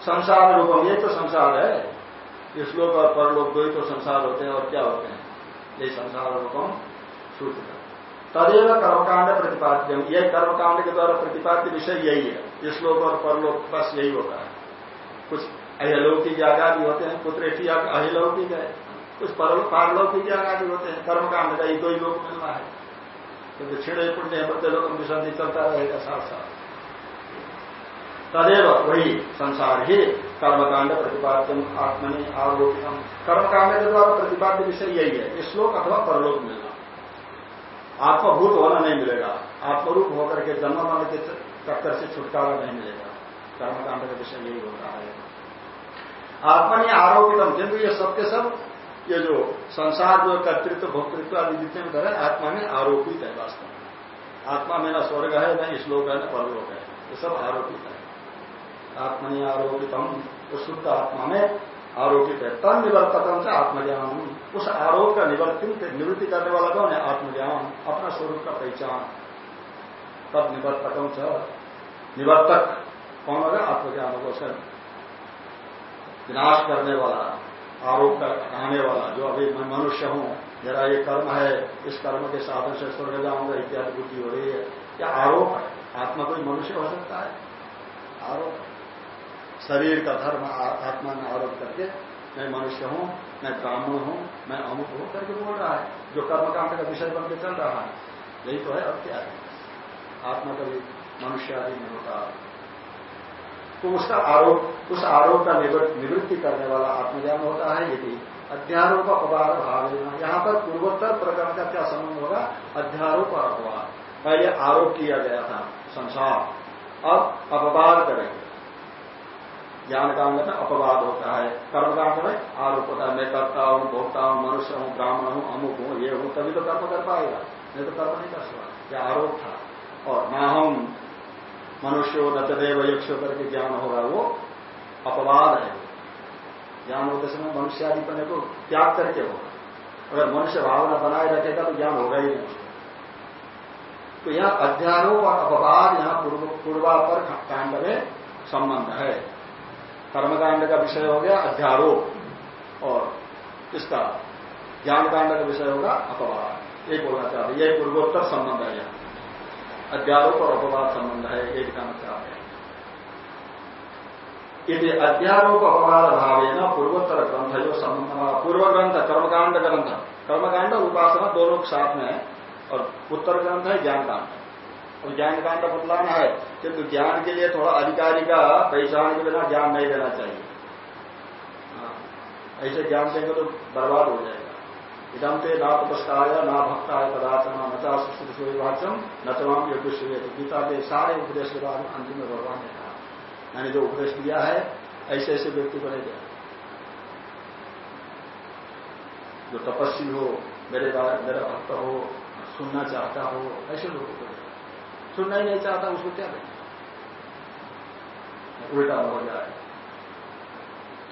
संसार रूपम, ये तो संसार है। इस लोक और परलोक दो ही तो संसार होते हैं, और क्या होते हैं? ये संसार रूपम सूचित तदेव कर्मकांड प्रतिपाद्यम। यह कर्मकांड के द्वारा प्रतिपाद्य विषय यही है। इस लोक और परलोक बस यही होता है। कुछ अहिलौकिक यागा भी होते हैं, पुत्र अहिलौकिक है। कुछ पारलौकिक आदि होते हैं कर्मकांड का ही दो ही लोग मिलना है। क्योंकि क्षीण पुण्य मध्य लोग चलता रहेगा साथ साथ तदेव वही संसार ही कर्मकांड प्रतिपाद्यम आत्मनि आरोपितम कर्मकांड के द्वारा प्रतिपाद्य विषय यही है श्लोक अथवा परलोक मिलना। आत्मभूत होना नहीं मिलेगा। आत्मरूप होकर के जन्म मरण के चक्कर से छुटकारा नहीं मिलेगा। कर्मकांड का विषय यही होता है। आत्मा नहीं आरोपितम किंतु ये सब के सब, ये जो संसार, जो कर्तृत्व, भोक्तृत्व आदि जितने में करे, आत्मा में आरोपित है वास्तव में। आत्मा मेरा स्वर्ग है न श्लोक है न परलोक है। ये सब आरोपित है। आत्मनि आरोपितम वो शुद्ध आत्मा में आरोपित है। तन निवर्तकम से आत्मज्ञान उस आरोप का निवर्तित निवृत्ति करने वाला कौन है? आत्मज्ञान, अपना स्वरूप का पहचान। तब निवर्तकम से निवर्तक कौन होगा? आत्मज्ञान होगा उसका विनाश करने वाला, आरोप का हटाने वाला, जो अभी मैं मनुष्य हूँ, मेरा ये कर्म है, इस कर्म के साधन से स्वर्ग जाऊँगा, इत्यादि बुद्धि हो रही है। क्या आरोप है? आत्मा कोई मनुष्य हो सकता है? आरोप शरीर का धर्म आत्मा में आरोप करके, मैं मनुष्य हूँ, मैं ब्राह्मण हूँ, मैं अमुक हूँ करके बोल रहा है। जो कर्मकांड का विषय बन के चल रहा है, यही तो है अब क्या है? आत्मा कभी मनुष्य आदि नहीं होता। तो उसका आरोप, उस आरोप का निवृत्ति करने वाला आत्मज्ञान होता है, यदि अध्यारोप अपवाद भाव यहाँ पर पूर्वोत्तर प्रकरण का क्या संबंध होगा? अध्यारोप और अपवाद पहले आरोप किया गया था, संसार। अब अपवाद करेंगे। ज्ञान कांड में अपवाद होता है कर्मकांड में आरोप होता है। मैं करता हूँ, भोगता हूँ, मनुष्य हूँ, ब्राह्मण हूँ, अमुक हूँ, ये हूँ, तभी तो कर्म कर पाएगा। नहीं तो कर्म नहीं कर सकता। यह आरोप था? और ना हम मनुष्य न तदेव यक्ष करके ज्ञान होगा, वो अपवाद है। ज्ञान होते समय मनुष्य आदि पने को त्याग करके होगा। अगर मनुष्य भावना बनाए रखेगा तो ज्ञान होगा ही नहीं। तो यह अध्यारोप और अपवाद यहाँ पूर्वापर कांड में संबंध है। कर्मकांड का विषय हो गया अध्यारोप और इसका ज्ञान कांड का विषय होगा अपवाद। ये बोलना चाहते यह पूर्वोत्तर संबंध है यहाँ। अध्यारोप और अपवाद संबंध है ये दिखाना चाहते हैं। यदि अध्यारोप अपवाद है ना पूर्वोत्तर ग्रंथ जो संबंध पूर्व ग्रंथ कर्मकांड ग्रंथ कर्मकांड और उपासना दोनों के साथ में है और उत्तर ग्रंथ है ज्ञान कांड और ज्ञान कांड बतलाना है किंतु ज्ञान के लिए थोड़ा अधिकारी का पहचान के बिना ज्ञान नहीं देना चाहिए। हाँ, ऐसे ज्ञान देंगे तो बर्बाद हो जाएगा। इदम ते ना तपस्काय ना भक्ताय पदार्थ न नचा सूर्यवाचम न तमाम सूर्य गीता के सारे उपदेश के बाद अंतिम में भगवान ने कहा मैंने जो उपदेश दिया है ऐसे ऐसे व्यक्ति बनेगा जो तपस्वी हो मेरे मेरा भक्त हो सुनना चाहता हो ऐसे लोगों को सुनना ही नहीं चाहता उसको क्या करें उल्टा हो जाए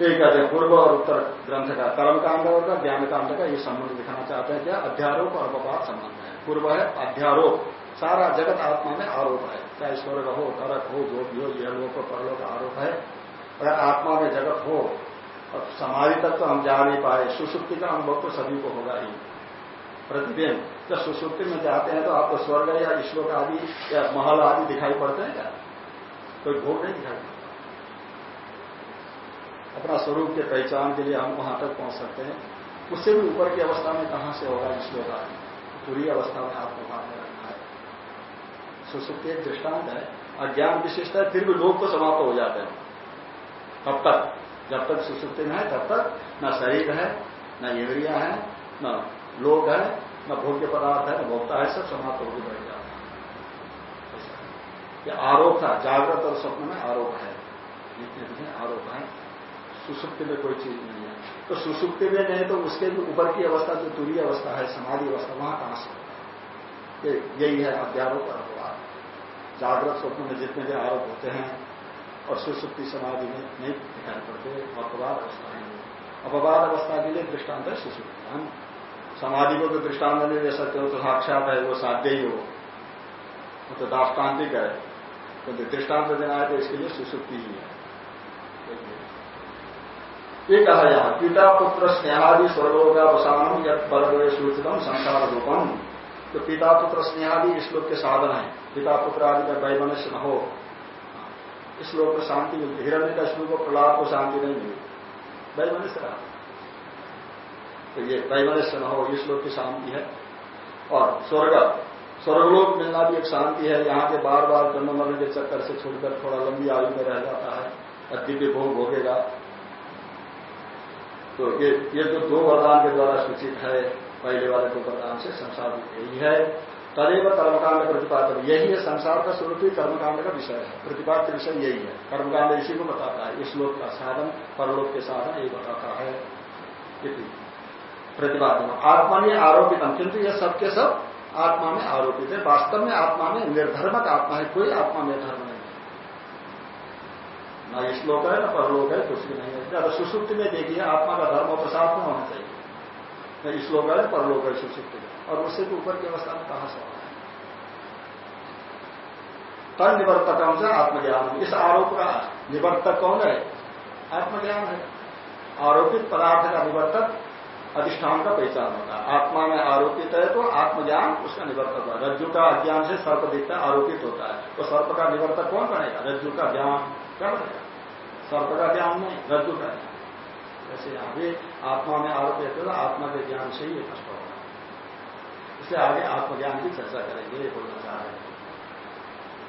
तो ये कहते हैं पूर्व और उत्तर ग्रंथ का कर्म कांड और ज्ञान कांड का ये संबंध दिखाना चाहते हैं क्या अध्यारोप और अपवाद संबंध है पूर्व है अध्यारोप सारा जगत आत्मा में आरोप है चाहे स्वर्ग हो नरक हो जो भी हो यह लोग परलोक आरोप है अगर आत्मा में जगत हो और समाधि तक तो हम जा नहीं पाए सुसुप्ति का अनुभव तो सभी को होगा ही प्रतिदिन जब सुसुप्ति में जाते हैं तो आपको स्वर्ग या ईश्वर आदि या महल आदि दिखाई पड़ते हैं क्या कोई भोग नहीं दिखाई अपना स्वरूप के पहचान के लिए हम वहाँ तक पहुँच सकते हैं। उससे भी ऊपर की अवस्था में कहाँ से होगा ईश्वर आदि पूरी अवस्था में वहाँ में रखना है। सुसुप्ति एक दृष्टांत है। अज्ञान विशिष्ट है, फिर भी लोग को समाप्त हो जाते हैं। तब तक, जब तक सुसुप्ति में है, तब तक न शरीर है, न इंद्रिया है, न लोग है, न भोग्य पदार्थ है, न भोक्ता है, सब समाप्त होकर बैठ जाता है। आरोप था, जागृत और स्वप्न में आरोप है। जितने आरोप है। सुसुप्ति में कोई चीज़ नहीं है। तो सुसुप्ति में नहीं तो उसके भी ऊपर की अवस्था, जो तुरी अवस्था है, समाधि अवस्था, वहाँ कहाँ से यही है अध्यारोप और अपवाद। जागृत स्वप्न में जितने भी आरोप होते हैं, और सुसुप्ति समाधि में नहीं दिखाई पड़ते अपवाद अवस्था है। अपवाद अवस्था के लिए दृष्टांत है सुसुप्ति। हम समाधि को तो दृष्टांत नहीं दे सकते हो तो साक्षात है, वो साध्य ही हो। तो दाष्टान्तिक है। तो दृष्टांत देना है तो इसके लिए सुसुप्ति ही है। ये कहा यहाँ पिता पुत्र स्नेहादि स्वर्गोगा वसानम या परवे सूचितम संसार रूपम तो पिता पुत्र स्नेहादि लोग के साधन है। पिता पुत्र आदि का वैमनस्य न हो। लोग को शांति मिलती हिरण्य कश्मी को प्रहलाद को शांति नहीं मिली वैमनस्य रहा। तो ये वैमनस्य न हो, इस लोग की शांति है। और स्वर्ग, स्वर्गलोक मिलना भी एक शांति है। यहाँ के बार बार जन्म मरण के चक्कर से छोड़कर थोड़ा लंबी आयु में रह जाता है। और दिव्य भोग भोगेगा। तो ये ये जो दो वरदान के द्वारा सूचित है, पहले वाले दो वरदान से संसार यही है। तदेव कर्मकांड प्रतिपादन यही है संसार का स्वरूप ही कर्मकांड का विषय है। प्रतिपाद्य विषय यही है। कर्मकांड इसी को बताता है। इस लोक का साधन, परलोक के साधन यही बताता है। प्रतिपादन आत्मा ने आरोपित हम किंतु ये सबके सब आत्मा में आरोपित है। वास्तव में आत्मा में निर्धर्मक आत्मा है। कोई आत्मा में धर्म न श्लोक लोक है न परलोक है, कुछ भी नहीं है। अगर सुसुप्ति में देखिए, आत्मा का धर्म प्रसाद में होना चाहिए? न इस लोक है परलोक है, सुसुप्ति में और उससे भी ऊपर की अवस्था में कहा सवाल है तन निवर्तक से आत्मज्ञान। इस आरोप का निवर्तक कौन है? आत्मज्ञान है। आरोपित पदार्थ का निवर्तक अधिष्ठान का पहचान होता है। आत्मा में आरोपित है तो आत्मज्ञान उसका निवर्तक है। रज्जु का अज्ञान से सर्प दिखता आरोपित होता है। तो सर्प का निवर्तक कौन बनेगा? रज्जु का ज्ञान क्या बनेगा? सर्प का ज्ञान नहीं, रज्जु का ज्ञान। जैसे यहाँ भी आत्मा में आरोपित है तो आत्मा के ज्ञान से ही नष्ट होगा इसलिए आगे आत्मज्ञान की चर्चा करेंगे, ये बोलना चाह रहे हैं।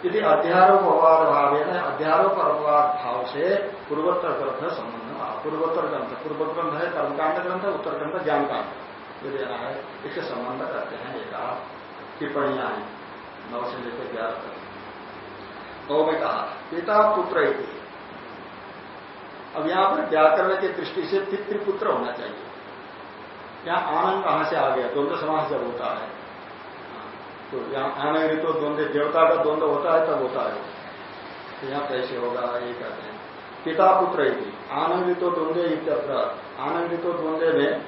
यदि अध्यारोप अपवाद भाव है अध्यारोप अपवाद भाव से पूर्वोत्तर ग्रंथ संबंध पूर्वोत्तर ग्रंथ पूर्व ग्रंथ है कर्मकांड ग्रंथ उत्तर ग्रंथ ज्ञान कांड ये देना है इससे संबंध करते हैं एक। टिप्पणियाँ हैं नौ से लेकर ग्यारह। तक नौ में कहा पिता पुत्र अब यहाँ पर व्याकरण की दृष्टि से पितृपुत्र होना चाहिए। यहाँ आनंद कहाँ से आ गया? द्वंद्व समास जब होता है तो यहाँ आनंद ऋतु द्वंद्व, देवता का द्वंद्व होता है, तब होता है। तो यहाँ कैसे होगा, ये कहते हैं। पिता पुत्र आनंद ऋतु द्वंद्व इत्यत्र। आनंद ऋतु द्वंद्व में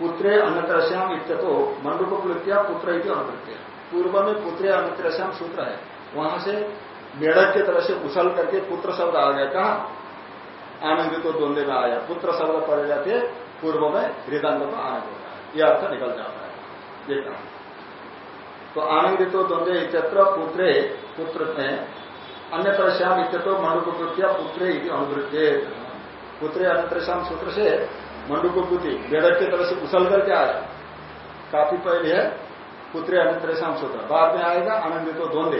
पुत्रे अन्नत्रश्याम इत्यतो पुलित्या पुत्र अनुवृत्य पूर्व में पुत्रे अन्नत्रश्याम सूत्र है। वहाँ से मेढक की तरह से उछल करके पुत्र शब्द आ गया। कहा? आनंद ऋतु द्वंद्व में आया। पुत्र शब्द पड़ जाते पूर्व में हृदंग को आनंद होता है। यह अर्थ निकल जाता है। ये कहा। तो आनंदितो द्वंद्व इत्यत्र पुत्रे पुत्र में अन्यत्र श्याम इत्यतो मंडुकुत्या पुत्रे अनुवृत्ते। पुत्रे अन्यत्र श्याम सूत्र से मंडुकुति बेड़क की तरह से उछल करके आया काफ़ी पहले है, पुत्रे अन्यत्र श्याम सूत्र बाद में आएगा आनंदितो द्वंद्व।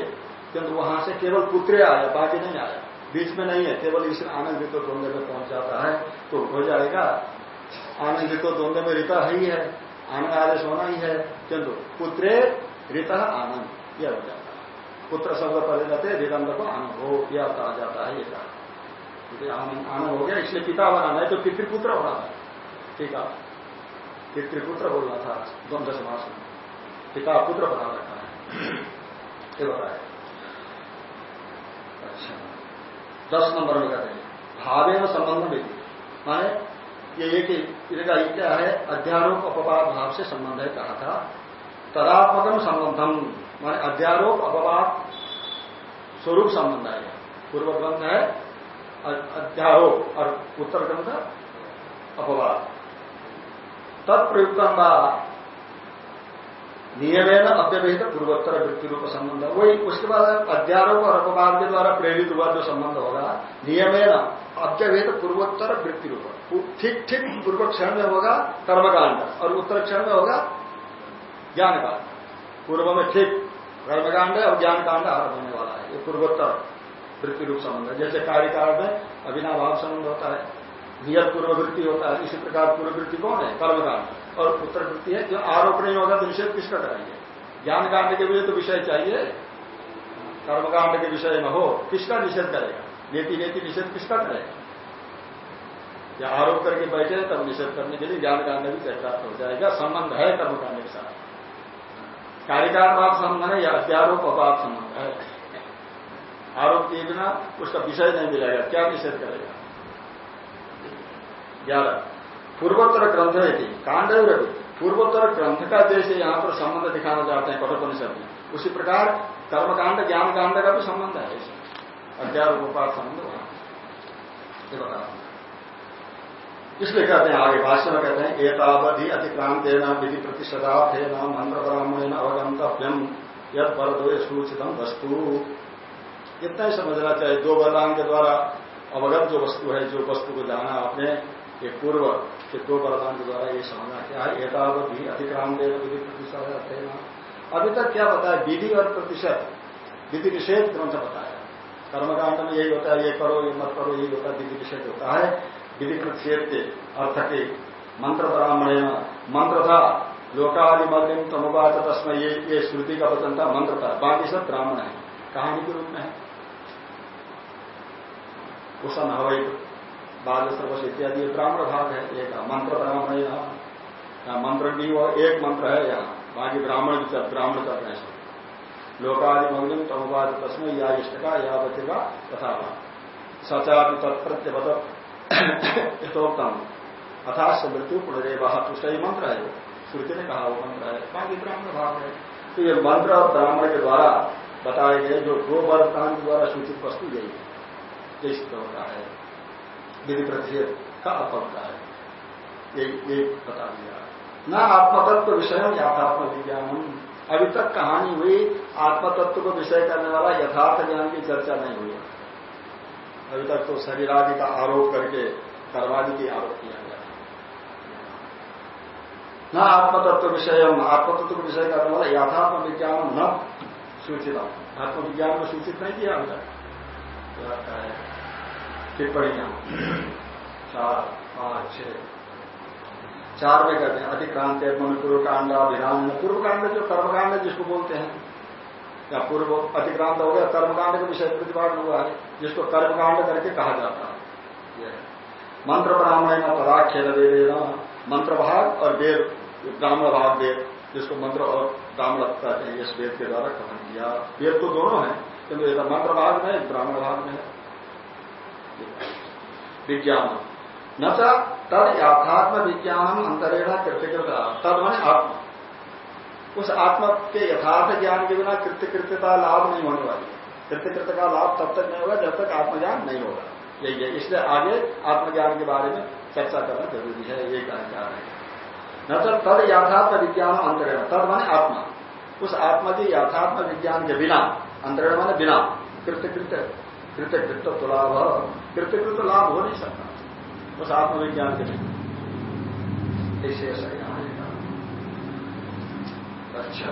किंतु वहाँ से केवल पुत्रे आया बाकी नहीं आया बीच में नहीं है, केवल इस आनंदितो द्वंद्व में पहुँच जाता है तो हो जाएगा। आनंदितो द्वंद्व में ऋता ही है आनंद आदेश होना ही है। किंतु पुत्रे ऋत आनंद, यह हो जाता है। पुत्र शब्द पहले जाते ऋदंग को आनंद, हो यह कहा जाता है, ये कहा। आनंद हो गया, इसलिए पिता बनाना है तो पितृपुत्र होना था ठीक है? पितृपुत्र बोलना था, द्वंद्व समास में। पिता पुत्र बना रखा है। अच्छा। दस नंबर में कहते हैं भावे में संबंध में माने, ये एक क्या है, अध्यारोप अपवाद भाव से संबंध है, कहा था। तदात्मकम संबंधम माने अध्यारोप, अपवाद, स्वरूप संबंध है। पूर्व ग्रंथ है अध्यारोप और उत्तर ग्रंथ अपवाद। तत्प्रयुक्त नियमेन अव्यवहित पूर्वोत्तर वृत्ति रूप संबंध। वही उसके बाद अध्यारोप और अपवाद के द्वारा प्रेरित हुआ जो संबंध होगा, नियमेन अव्यवहित पूर्वोत्तर वृत्ति रूप ठीक ठीक पूर्व क्षण में होगा, कर्मकांड, और उत्तर क्षण में होगा ज्ञान कांड पूर्व में ठीक कर्मकांड और ज्ञान कांड आरंभ होने वाला है। ये पूर्वोत्तर वृत्ति रूप संबंध है। जैसे कार्यकाल में अभिनाभाव संबंध होता है, नियत पूर्ववृत्ति होता है, इसी प्रकार पूर्ववृत्ति कौन है? कर्मकांड। और उत्तर वृत्ति है, जो आरोप नहीं होगा तो निषेध किसका कराएँगे ज्ञान कांड के लिए तो विषय चाहिए। कर्मकांड के विषय में हो, किसका निषेध करेगा? नीति नीति निषेध किसका करेगा? या आरोप करके बैठे तब निषेध करने के लिए ज्ञान कांड भी चर्चा हो जाएगा। संबंध है कर्मकांड के साथ। कार्यकाल भाव संबंध है या अध्यारोप अभाव संबंध है आरोप किए बिना उसका विषय नहीं मिलेगा, क्या निषेध करेगा? ग्यारह पूर्वोत्तर ग्रंथ है थी कांड पूर्वोत्तर ग्रंथ का जैसे यहाँ पर संबंध दिखाना चाहते हैं कठोपनिषद में। उसी प्रकार कर्मकांड ज्ञान कांड का भी संबंध है इसमें अध्यारोपात संबंध ये बता इसलिए कहते हैं, आगे भाष्य में कहते हैं एतावधि अतिक्रांत न विधि प्रतिशतार्थ न मंत्र ब्राह्मण अवगंतव्यम यद वरदो सूचितम वस्तु। इतना ही समझना चाहिए, दो वरदान के द्वारा अवगत जो वस्तु है, जो वस्तु को जाना आपने, ये पूर्व के दो वरदान के द्वारा ये समझना क्या है? एतावत भी अधिक्रांत विधि प्रतिशत अभी तक क्या बताया? विधि और प्रतिशत। विधि निषेध ग्रंथ बताया। कर्मकांड में यही होता है, ये करो, ये मत करो, यही होता है, विधि निषेध होता है। विधि प्रतिषेध के अर्थ के मंत्र ब्राह्मण मंत्र था लोकादि मग्निम तमुवाच तस्मय ये ये श्रुति का वचन था मंत्र था बाकी सब ब्राह्मण है। कहानी के रूप में है। कुशन हवई बाल सर्वस इत्यादि ब्राह्मण भाग है। एक मंत्र ब्राह्मण यहाँ मंत्र भी वो एक मंत्र है यहाँ। बाकी ब्राह्मण ब्राह्मण कर रहे हैं सब। लोकादि मग्निम तमुवाच तस्मय या इष्ट का या बचेगा तथा सचा तत्प्रत्यवत यथोक्तम। अथाश मृत्यु पुनरेवा तो सही मंत्र है श्रुति ने कहा वो मंत्र है बाकी ब्राह्मण भाव है? तो ये मंत्र और ब्राह्मण के द्वारा बताए गए जो दो वर्तमान द्वारा सूचित वस्तु यही है। ये सिद्ध होता है। विधि प्रतिषेध का अर्थ है। ये ये बता दिया। न आत्मतत्व विषय यथात्म विज्ञान अभी तक कहानी हुई, आत्मतत्व को विषय करने वाला यथार्थ ज्ञान की चर्चा नहीं हुई। अभी तक तो शरीर आदि का आरोप करके कर्मादि की आरोप किया गया। न आत्मतत्व विषय आत्मतत्व को विषय का वाला यथात्म विज्ञान न सूचित आत्मविज्ञान में सूचित नहीं किया अभी तक है टिप्पणियाँ। चार, पाँच, छह। चार में कहते हैं। अतिक्रांत मन पूर्व कांडाभिधान पूर्व कांड जो कर्मकांड जिसको बोलते हैं। या पूर्व अतिक्रांत हो गया, कर्मकांड का विषय प्रतिपादन हुआ है, जिसको कर्मकांड करके कहा जाता है। मंत्र ब्राह्मण पदाखेल वेदेना, मंत्र भाग और वेद, ब्राह्मण भाग वेद, जिसको मंत्र और ब्राह्मण कहते हैं, इस वेद के द्वारा कथन किया। वेद तो दोनों है, किंतु तो मंत्र भाग में ब्राह्मण भाग में है। विज्ञान। न तद यथात्म विज्ञान अंतरेण कृत्यकृत तद मैंने आत्मा। उस आत्मा के यथार्थ ज्ञान के बिना कृत्यकृत्यता लाभ नहीं होने वाली। कृत्यकृत का लाभ तब तक नहीं होगा, जब तक आत्मज्ञान नहीं होगा। यही है। इसलिए आगे आत्मज्ञान के बारे में चर्चा करना ज़रूरी है। ये कहना चाह रहे हैं। न तो तद यथात्म विज्ञान अंतरण, तद माने आत्मा। उस आत्मा के यथात्म विज्ञान के बिना, अंतरण माने बिना कृत्यकृत कृत्यकृत तो लाभ। कृत्यकृत लाभ हो नहीं सकता। उस आत्मविज्ञान के बिना। शेष है। अच्छा।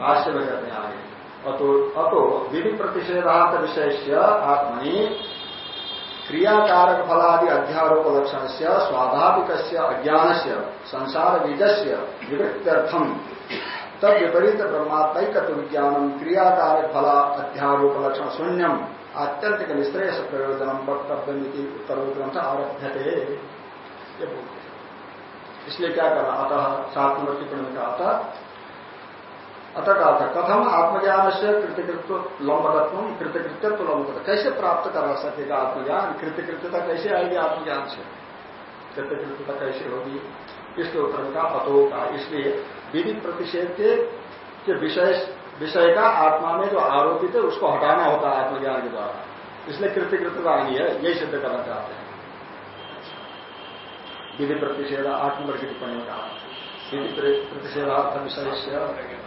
भाष्य में कहते हैं आगे। अतो अतो विधि प्रतिषेधार्थ विषय आत्मनि क्रियाकारक फलादि अध्यारोप लक्षण से स्वाभाविक अज्ञान से संसार बीज से विवृत्यर्थम। तद विपरीत ब्रह्मात्मक विज्ञानम क्रियाकारक फला अध्यारोप लक्षण शून्यम आत्यंतिक निश्रेष प्रयोजनम वक्तव्य उत्तरोग्रंथ आरभ्य थे इसलिए क्या करना अतः सात नंबर टिप्पणी में कहा था अतः कहा था कथम आत्मज्ञान से कृतकृत्व लंबत्व कृतकृत्यत्व लंबत कैसे प्राप्त करा सकेगा आत्मज्ञान? कृतकृत्यता कैसे आएगी आत्मज्ञान से? कृतकृत्यता कैसे होगी? इसके उत्तर का अतो का। इसलिए विधि प्रतिषेध के विषय विषय का आत्मा में जो आरोपित है, उसको हटाना होता है आत्मज्ञान के द्वारा। इसलिए कृतकृत्यता आनी है, यही सिद्ध करना चाहते हैं। विधि प्रतिषेध की। टिप्पणी कहा विधि प्रतिषेधार्थ विषय से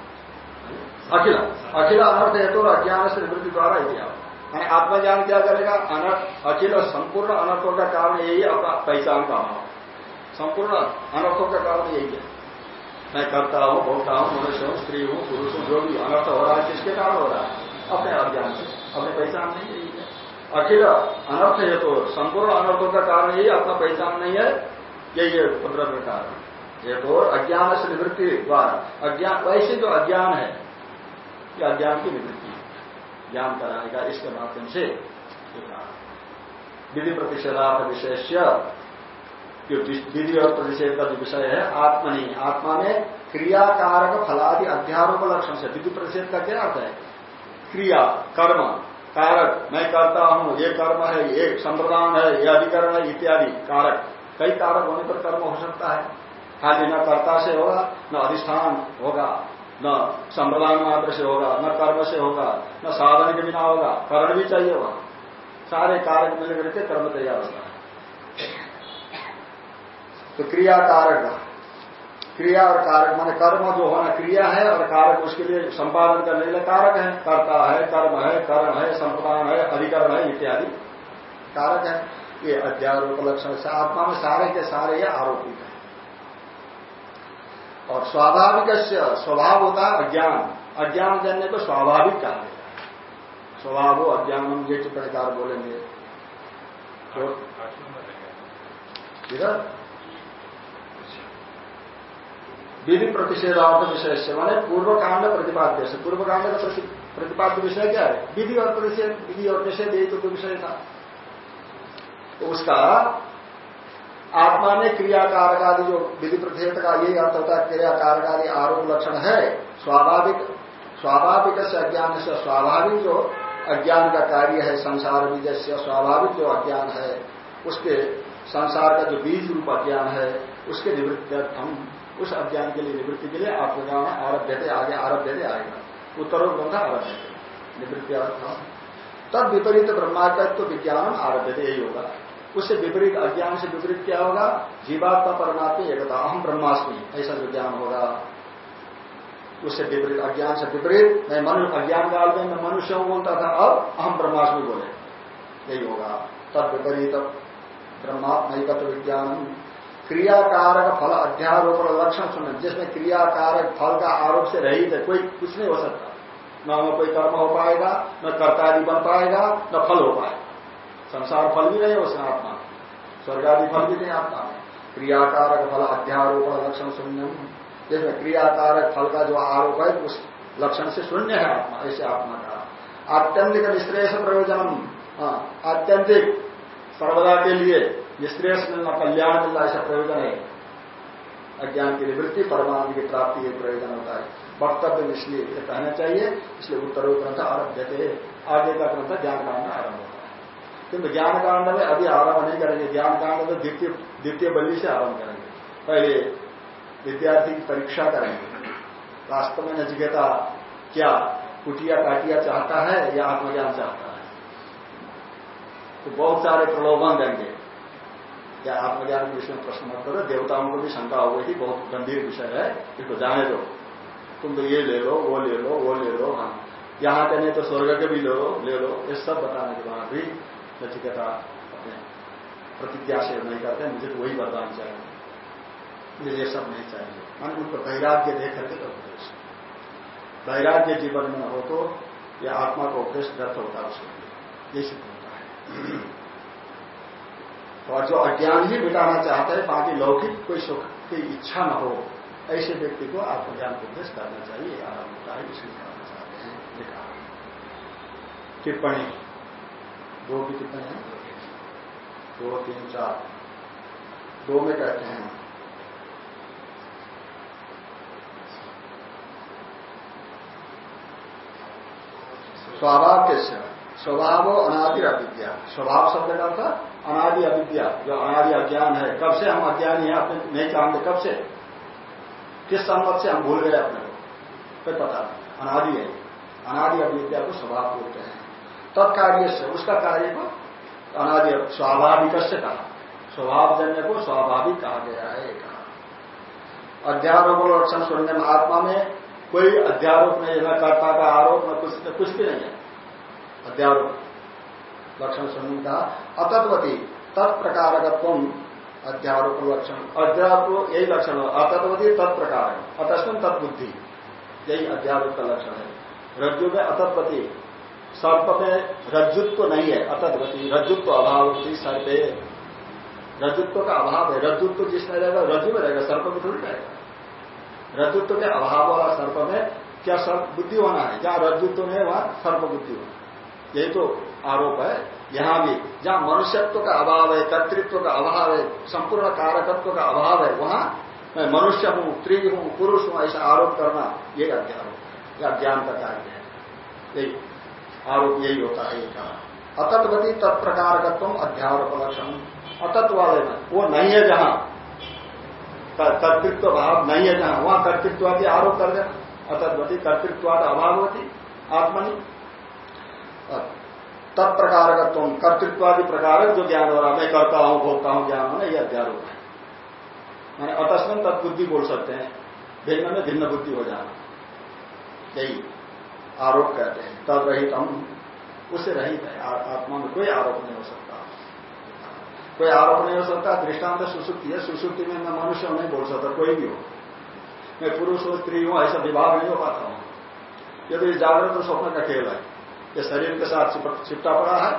अखिल अखिल अनर्थ हेतु और अज्ञान से निवृत्ति द्वारा यानी आत्मज्ञान क्या करेगा, अनर्थ, अखिल संपूर्ण अनर्थों का कारण यही अपना पहचान का भाव संपूर्ण अनर्थों का कारण यही है। मैं करता हूँ भोगता हूँ, मनुष्य हूँ, स्त्री हूँ, पुरुष हूँ, जो भी अनर्थ हो रहा है, किसके कारण हो रहा है? अपने अज्ञान से, अपने पहचान नहीं यही है। अखिल अनर्थ हेतु संपूर्ण अनर्थों का कारण यही अपना पहचान नहीं है यही है पंद्रह ये तो अज्ञान से निवृत्ति द्वारा। अज्ञान, वैसे जो अज्ञान है ये अज्ञान की निवृत्ति ज्ञान कराने का इसके माध्यम से। विधि प्रतिषेधार्थ विषय जो विधि और प्रतिषेध का जो विषय है, आत्मा नहीं, आत्मा में क्रियाकारक फलादि अध्यारोप लक्षण से। विधि प्रतिषेध का क्या अर्थ है? क्रिया, कर्म, कारक, मैं करता हूँ, ये कर्म है, ये संप्रदान है, ये अधिकरण है, इत्यादि, कारक। कई कारक होने पर कर्म हो सकता है। खाली न कर्ता से होगा, न अधिष्ठान होगा। न संप्रदान मात्र से होगा, न कर्म से होगा, न साधन के बिना होगा, करण भी चाहिए वहाँ। सारे कारक मिल करके कर्म तैयार होता है। तो क्रिया कारक, क्रिया और कारक माने कर्म जो होना क्रिया है और कारक उसके लिए संपादन करने के लिए कारक है। कर्ता है, कर्म है, कर्ण है संप्रदान है, अधिकरण है, इत्यादि। कारक है, ये अध्यारोप लक्षण आत्मा में सारे के सारे ये आरोपित और स्वाभाविक स्वभाव होता है अज्ञान। अज्ञान जन्य को स्वाभाविक कहा गया स्वभाव हो, अज्ञान हम ये टिप्पणीकार बोलेंगे। इधर विधि प्रतिषेधार्थ विषय से माने पूर्व कांड प्रतिपाद्य से। पूर्व कांड का प्रतिपाद्य विषय क्या है? विधि और प्रतिषेध, विधि और निषेध यही तो विषय था। तो उसका आत्मा में क्रियाकारक आदि जो विधि प्रतिषेध का यही अर्थ होता है क्रियाकारक आदि आरोप लक्षण है, स्वाभाविक स्वाभाविक से अज्ञान से स्वाभाविक जो अज्ञान का कार्य है, संसार बीज से स्वाभाविक जो अज्ञान है, उसके संसार का जो बीज रूप अज्ञान है, उसके निवृत्ति हम, उस अज्ञान के लिए निवृत्ति के लिए आत्मज्ञान आरभ्य थे आगे आरभ्य थे आएगा। उत्तरों ग्रंथ आरभ्य थे निवृत्ति अर्थ तब विपरीत ब्रह्माकत्व विज्ञान आरभ्य थे यही होगा। उससे विपरीत अज्ञान से विपरीत क्या होगा? जीवात्मा परमात्मा एकता अहम ब्रह्मास्मि, ऐसा जो ज्ञान होगा। उससे विपरीत अज्ञान से विपरीत, मैं मनुष्य अज्ञान काल में मैं मनुष्य हूँ बोलता था, अब अहम ब्रह्मास्मि बोले। यही होगा। तब विपरीत ब्रह्मात्मकत्व विज्ञान क्रियाकारक फल अध्यारोप लक्षण सुन, जिसमें क्रियाकारक फल का आरोप से रहित है, कोई कुछ नहीं हो सकता। न कोई कर्म हो पाएगा, न कर्तादि बन पाएगा, न फल हो पाएगा। संसार फल भी नहीं उसमें आत्मा। स्वर्ग आदि फल भी नहीं आत्मा। क्रियाकारक फल अध्यारोप लक्षण शून्य। जिसमें क्रियाकारक फल का जो आरोप है, उस लक्षण से शून्य है आत्मा, ऐसे आत्मा का। आत्यंतिक निश्रेष प्रयोजन आत्यंतिक, सर्वदा के लिए निश्रेष मिलना कल्याण मिलना ऐसा प्रयोजन है। अज्ञान की निवृत्ति परमानंद की प्राप्ति एक प्रयोजन होता है। वक्तव्य इसलिए कहना चाहिए, इसलिए उत्तरो ग्रंथ आरभ्य आगे का ग्रंथ ज्ञान कांड आरंभ होता है। किंतु ज्ञान कांड में अभी आरंभ नहीं करेंगे। ज्ञान कांड में द्वितीय द्वितीय बल्ली से आरंभ करेंगे। पहले विद्यार्थी की परीक्षा करेंगे। वास्तव में नचिकेता क्या कुटिया काटिया चाहता है या आत्मज्ञान चाहता है? तो बहुत सारे प्रलोभन देंगे। या आत्मज्ञान के विषय में प्रश्न मत करो। देवताओं को भी शंका हो गई थी बहुत गंभीर विषय है। इसको जाने दो। तुम तो ये ले लो, वो ले लो, वो ले लो हाँ। यहाँ कहने तो स्वर्ग के भी ले लो ले लो। ये सब बताने के बाद भी नचिकेता अपने प्रतिज्ञा से नहीं करते, मुझे तो वही बताना चाहिए। मुझे ये सब नहीं चाहिए। मान उनको वैराग्य देख करके तो उपदेश। वैराग्य जीवन में हो तो यह आत्मा का उपदेश व्यर्थ होता है उसके ये सिद्ध होता है। और जो अज्ञान ही मिटाना चाहता है, बाकी लौकिक कोई सुख की इच्छा न हो, ऐसे व्यक्ति को आत्मज्ञान को उपदेश करना चाहिए, आराम होता है इसलिए करना चाहते हैं। टिप्पणी। दो भी कितने हैं? दो, तीन, चार। दो में कहते हैं। स्वभाव कैसे? स्वभाव अनादि अविद्या। स्वभाव शब्द का अर्थ अनादि अविद्या। जो अनादि अज्ञान है, कब से हम अज्ञानी है, अपने नहीं जानते कब से? किस संबंध से हम भूल गए अपने को? कोई पता नहीं। अनादि है। अनादि अविद्या को स्वभाव बोलते हैं। तत्कार्य से उसका कार्य को अनादि स्वाभाविक से कहा। स्वभावजन्य को स्वाभाविक कहा गया है कहा। अध्यारोप लक्षण सुनने में आत्मा में कोई अध्यारोप नहीं न कर्ता का आरोप, न कुछ न कुछ भी नहीं है। अध्यारोप। लक्षण सुनने का अतत्वती, तत्प्रकारकत्व अध्यारोप लक्षण अध्यारोप यही लक्षण अतत्वती तत्प्रकार अतस्मिन तत्बुद्धि यही अध्यारोप का लक्षण है। रज्जु में अतत्वती सर्प में रज्जुत्व नहीं है अतत्वती रज्जुत्व अभाव होती सर्पे। रज्जुत्व का अभाव है, रज्जुत्व जिसमें रहेगा रज्जु में रहेगा, सर्प में थोड़ी रहेगा रजुत्व के अभाव वाला सर्प में क्या सर्प बुद्धि होना है? जहाँ रजुत्व में वहाँ सर्प बुद्धि होना यही तो आरोप है। यहाँ भी, जहाँ मनुष्यत्व का अभाव है, कर्तृत्व का अभाव है, संपूर्ण कारकत्व का अभाव है, वहाँ मैं मनुष्य हूँ, स्त्री हूँ, पुरुष हूँ, ऐसा आरोप करना यही अध्यारोप या ज्ञान का कार्य है। यही। आरोप यही होता है ये कहा अतत्वती तत्प्रकारकत्व अध्यारोप लक्षण अतत्व वाले में वो नहीं है जहाँ। कर्तृत्व भाव नहीं है जहाँ। वहाँ कर्तृत्वादी आरोप कर देना। अतद्वती कर्तृत्वाद अभाव होती आत्मनि। तत्प्रकार का तुम कर्तृत्वादि प्रकार जो ज्ञान हो रहा मैं करता हूँ, भोगता हूँ ज्ञान होना यह अध्यारोप है। मैंने अतस्मन तत्बुद्धि बोल सकते हैं। भिन्न में भिन्न बुद्धि हो जाना। यही। आरोप कहते हैं। तद रहित हम उससे रहित है। आत्मा में कोई आरोप नहीं हो सकता। कोई आरोप नहीं हो सकता। दृष्टांत सुसुप्ति है। सुसुप्ति में मैं मनुष्य नहीं बोल सकता, कोई भी हो। मैं पुरुष हो, स्त्री हूँ, ऐसा विभाग नहीं हो पाता हूँ। ये तो ये जागृत और स्वप्न का खेल है। ये शरीर के साथ चिपटा पड़ा है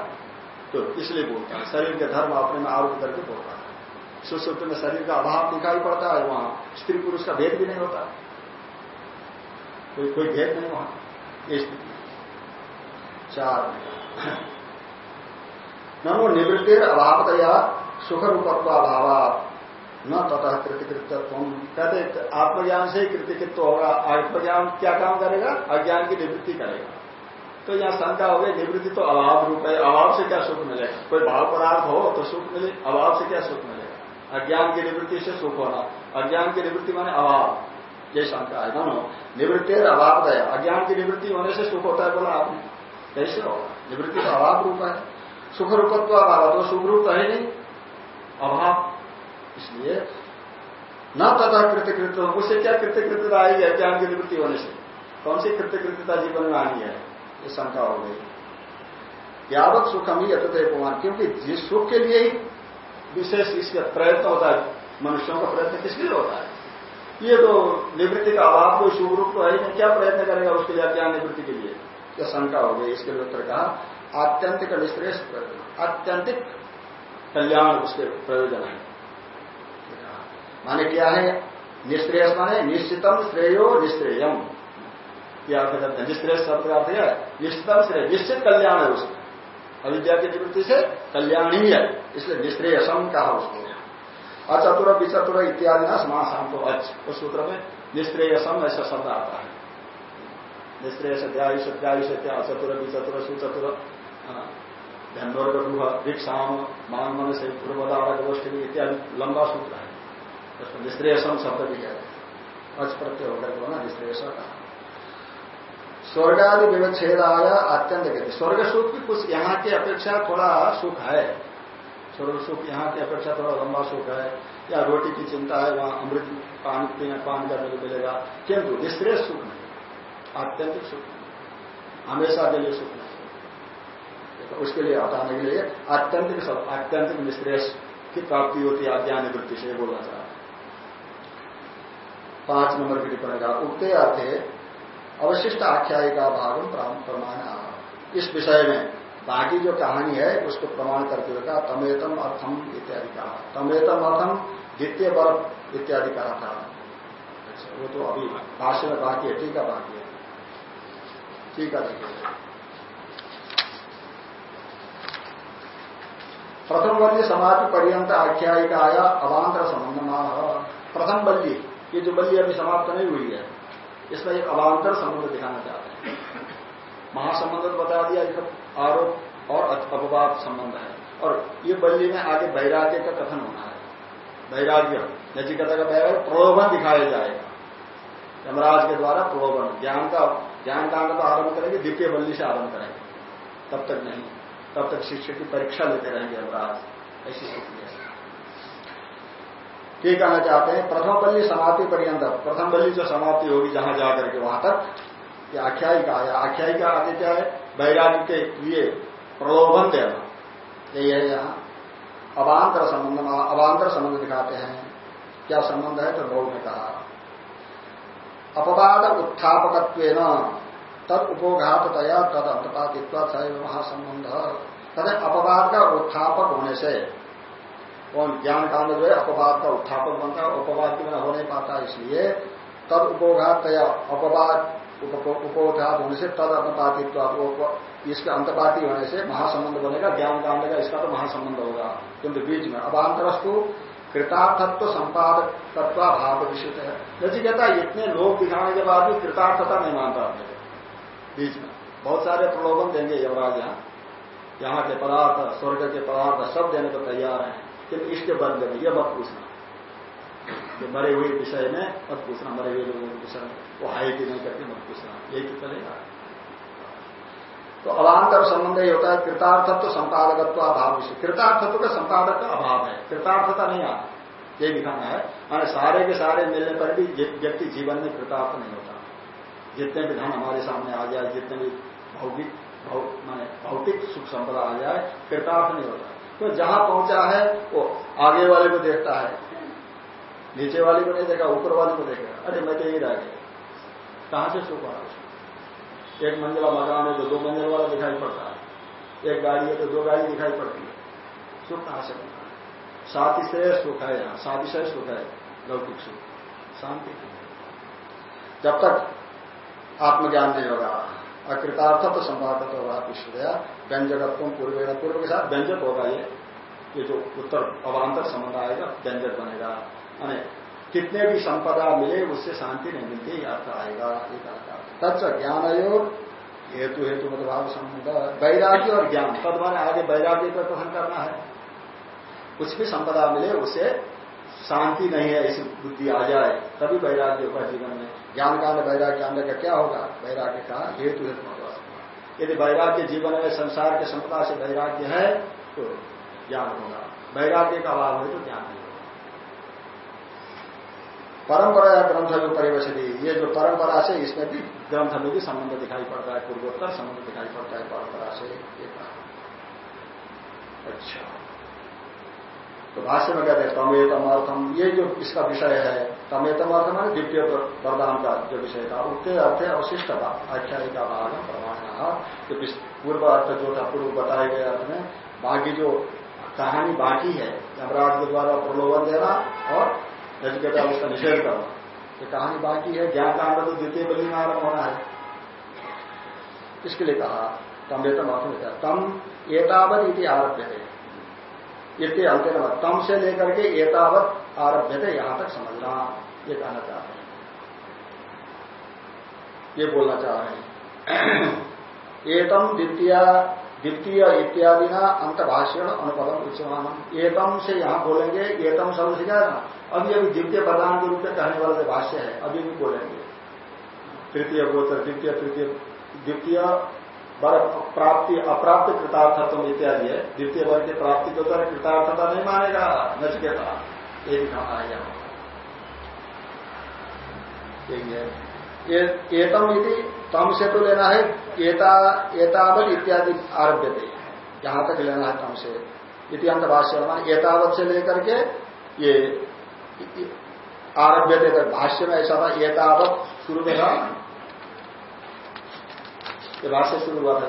तो इसलिए बोलता है। शरीर के धर्म अपने में आरोप करके बोलता है। सुसुप्त में शरीर का अभाव दिखाई पड़ता है, वहाँ स्त्री पुरुष का भेद भी नहीं होता। कोई कोई भेद नहीं वहाँ। स्थिति चार नमो निवृत्तिर अभावतया सुख रूपत्व अभाव न ततः कृतिकृतत्व कहते आत्मज्ञान से ही कृतिकृत्व होगा। आत्मज्ञान क्या काम करेगा? अज्ञान की निवृत्ति करेगा। तो यहाँ शंका हो गई, निवृत्ति तो अभाव रूप है। अभाव से क्या सुख मिलेगा कोई भाव पदार्थ हो तो सुख मिले। अभाव से क्या सुख मिलेगा अज्ञान की निवृत्ति से सुख होना। अज्ञान की निवृत्ति माने अभाव। ये शंका है दोनों निवृत्ति अभाव दया अज्ञान की निवृत्ति होने से सुख होता है बोला आपने। कैसे होगा? निवृत्ति तो अभाव रूप है। सुख रूपत्व अभाव तो सुख रूप है नहीं। अभाव। इसलिए न तथा कृत्यकृत उससे क्या कृत्यकृत्यता आएगी अज्ञान की निवृत्ति होने से? कौन सी कृत्यकृत्यता जीवन में आनी है? ये शंका हो गई। यावत सुखम ही अतः उपमान क्योंकि जिस सुख के लिए ही विशेष इसका प्रयत्न होता है, मनुष्यों का प्रयत्न किस लिए होता है? ये तो निवृत्ति का अभाव कोई शुभ रूप तो है नहीं। क्या प्रयत्न करेगा उसके लिए अज्ञान निवृत्ति के लिए? यह शंका हो गई? इसके लिए उत्तर कहा, आत्यंतिक निश्रेष प्रयोजन। आत्यंतिक कल्याण उसके प्रयोजन है। माने क्या है? निश्रेयस माने निश्चितम श्रेयो निश्रेयम। क्या अर्थ करते हैं। निश्रेय शब्द का है, निश्चितम श्रेय। निश्चित कल्याण है उसका। अविद्या की निवृत्ति से कल्याण ही है। इसलिए निश्रेयसम कहा उसको। अचतुर विचतुर इत्यादि ना समासाम तो अच उस सूत्र में निश्रेयसम ऐसा शब्द आता है। निश्रेय सत्यायुष सत्यायुष अचतुर विचतुर सुचतुर धनवर्ग गुह भिक्षाम मान मन से पूर्वदार गोष्ठी इत्यादि लंबा सूत्र है। उसको निश्रेयसम शब्द भी कहते अच प्रत्यय होकर को ना निश्रेयस कहा स्वर्ग आदि विवच्छेद आया अत्यंत कहते स्वर्ग सुख भी कुछ यहाँ की अपेक्षा थोड़ा सुख है। स्वर्ग सुख यहाँ की अपेक्षा थोड़ा लंबा सुख है, या रोटी की चिंता है, वहाँ अमृत पानी पीने पानी करने को मिलेगा। किंतु निश्रेय सुख नहीं, आत्यंतिक सुख हमेशा के लिए सुख नहीं। तो उसके लिए हटाने के लिए आत्यंतिक सब, आत्यंतिक निश्रेष की प्राप्ति होती है अज्ञान वृत्ति से बोलना चाहता पाँच नंबर की टिप्पणी का उगते अर्थे अवशिष्ट आख्यायिका भागम प्रमाण इस विषय में बाकी जो कहानी है, उसको प्रमाण हुए कहा, तमेतम अर्थम इत्यादि कहा। तमेतम अर्थम द्वितीय वर्ग इत्यादि कहा था। अच्छा वो तो अभी भाष्य में बाकी है, ठीक है, बाकी है। ठीक है प्रथम बल्ली समाप्ति पर्यंत आख्यायिका आया संबंध प्रथम बल्ली, ये जो बल्ली अभी समाप्त नहीं हुई है, इसमें एक अवान्तर संबंध दिखाना चाहते हैं। महासंबंध बता दिया आरोप और अपवाद संबंध है। और ये बल्ली में आगे वैराग्य का कथन होना है। वैराग्य नचिकता का वैराग्य, प्रलोभन दिखाया जाएगा। यमराज के द्वारा प्रलोभन, ज्ञान का, ज्ञान कांड तो आरंभ करेंगे द्वितीय बल्ली से आरंभ करेंगे। तब तक नहीं, तब तक शिक्षक की परीक्षा लेते रहेंगे यमराज, ऐसी स्थिति है। ये कहना चाहते हैं, प्रथम बल्ली समाप्ति पर्यंत, प्रथम बल्ली जो समाप्ति होगी जहाँ जाकर के वहाँ तक, ये आख्यायिका है। आख्यायिका आगे क्या है? वैराग्य के लिए प्रलोभन देना। यही है। यहाँ अवान्तर संबंध अवान्तर संबंध दिखाते हैं। क्या संबंध है? तो लोग ने कहा। अपवाद उत्थापक तद उपोघातया तद अंतपातित्व महासंबंध। तथा अपवाद का उत्थापक होने से, कौन? ज्ञान कांड जो है, अपवाद का उत्थापक बनता है अपवाद के बिना हो नहीं पाता। इसलिए तद उपोघात अपवाद उपोघात होने से तद अंतपातित्व इसके अंतपाती होने से महासंबंध बनेगा ज्ञान कांड का इसका तो महासंबंध होगा, किंतु बीच में। अबांतरस्तु कृतार्थत्व संपादक तत्वाभाव विषित है। नजी कहता है, इतने लोग दिखाने के बाद भी कृतार्थता नहीं मानता अपने बीच में। बहुत सारे प्रलोभन देंगे यमराज यहाँ। यहाँ के पदार्थ, स्वर्ग के पदार्थ सब देने को तैयार हैं। किंतु इसके बदले में यह मत पूछना। कि मरे हुए विषय में मत पूछना मरे हुए लोगों के विषय वो है कि नहीं करके मत पूछना। यही तो चलेगा। तो अवान्तर संबंध ये होता है, कृतार्थत्व संपादकत्व अभाव विषय। कृतार्थत्व का संपादक का अभाव है। कृतार्थता नहीं आता। ये दिखाना है। माने सारे के सारे मिलने पर भी व्यक्ति जीवन में कृतार्थ नहीं होता। जितने भी धन हमारे सामने आ जाए, जितने भी भौतिक माने भौतिक सुख संपदा आ जाए, कृतार्थ नहीं होता। तो जहाँ पहुँचा है, वो आगे वाले को देखता है। नीचे वाले को नहीं देखा, ऊपर वाले को देखेगा अरे मैं तो यही रह गया। कहाँ से सुख आ एक मंजिला मकान है तो दो मंजिल वाला दिखाई पड़ता है। एक गाड़ी है तो दो गाड़ी दिखाई पड़ती है। सुख कहाँ से बनता है साथ ही सातिशय सुख है यहाँ सातिशय सुख है लौकिक सुख शांति जब तक आत्मज्ञान नहीं होगा अकृतार्थ तो संवादत होगा विश्वदया व्यंजकत्व पूर्व पूर्व के साथ व्यंजक होगा ये ये जो उत्तर, अवान्तर संबंध आएगा व्यंजक बनेगा। कितने भी संपदा मिले, उससे शांति नहीं मिलती अर्थ आएगा एक तत्व ज्ञान आयोग हेतु हेतु मतलब संबंध, वैराग्य और ज्ञान। तद माने आगे वैराग्य का कथन करना है। कुछ भी संपदा मिले उससे शांति नहीं है, ऐसी बुद्धि आ जाए, तभी वैराग्य होगा जीवन में। ज्ञान काल वैराग्य आने का क्या होगा? वैराग्य का हेतु हेतु मतलब यदि वैराग्य जीवन में, संसार के संपदा से वैराग्य है तो ज्ञान होगा। वैराग्य का अभाव है तो ज्ञान नहीं। परंपरा या ग्रंथ में परिवेशी ये जो परंपरा से इसमें भी ग्रंथ में भी संबंध दिखाई पड़ता है, पूर्वोत्तर संबंध दिखाई पड़ता है परंपरा से ये अच्छा। तो भाष्य में कहते हैं तमेतम अर्थम ये जो इसका विषय है तमेतम अर्थ है द्वितीय वरदान का जो विषय था उसके अर्थ है अवशिष्ट का आख्यायिका भाग प्रमाण, जो पूर्व अर्थ जो था, पूर्व बताए गए अर्थ में, बाकी जो कहानी बाकी है यमराज के द्वारा प्रलोभन देना और नचिकेता उसका निषेध करना ये कहानी बाकी है, ज्ञान कांड तो द्वितीय बलि में आरंभ होना है। इसके लिए कहा तमेतम अर्थ में तम एतावत इति आरभ्य थे इतने अंत तम से लेकर के एतावत आरभ्य थे यहाँ तक समझना, ये कहना चाह रहे हैं। ये बोलना चाह रहे हैं। एतम द्वितीय द्वितीय इत्यादि ना अंतभाषण अनुपदम उच्चमान एतम से यहाँ बोलेंगे एकम शब्द से क्या ना अभी अभी द्वितीय प्रधान के रूप में कहने वाला जो भाष्य है अभी भी बोलेंगे। तृतीय गोत्र, द्वितीय, तृतीय, द्वितीय वर्ग प्राप्ति, अप्राप्त कृतार्थत्व इत्यादि है। द्वितीय वर्ग की प्राप्ति के उत्तर कृतार्थता नहीं मानेगा, नचकेता। ये भी कहा है। एतम यदि तम से तो लेना है, एता एतावत इत्यादि आरभ्य थे यहाँ तक लेना है तम से इति अंत भाष्य एतावत से लेकर के ये आरभ्य थे भाष्य में ऐसा था, एतावत शुरू में था। ये भाष्य शुरू हुआ था।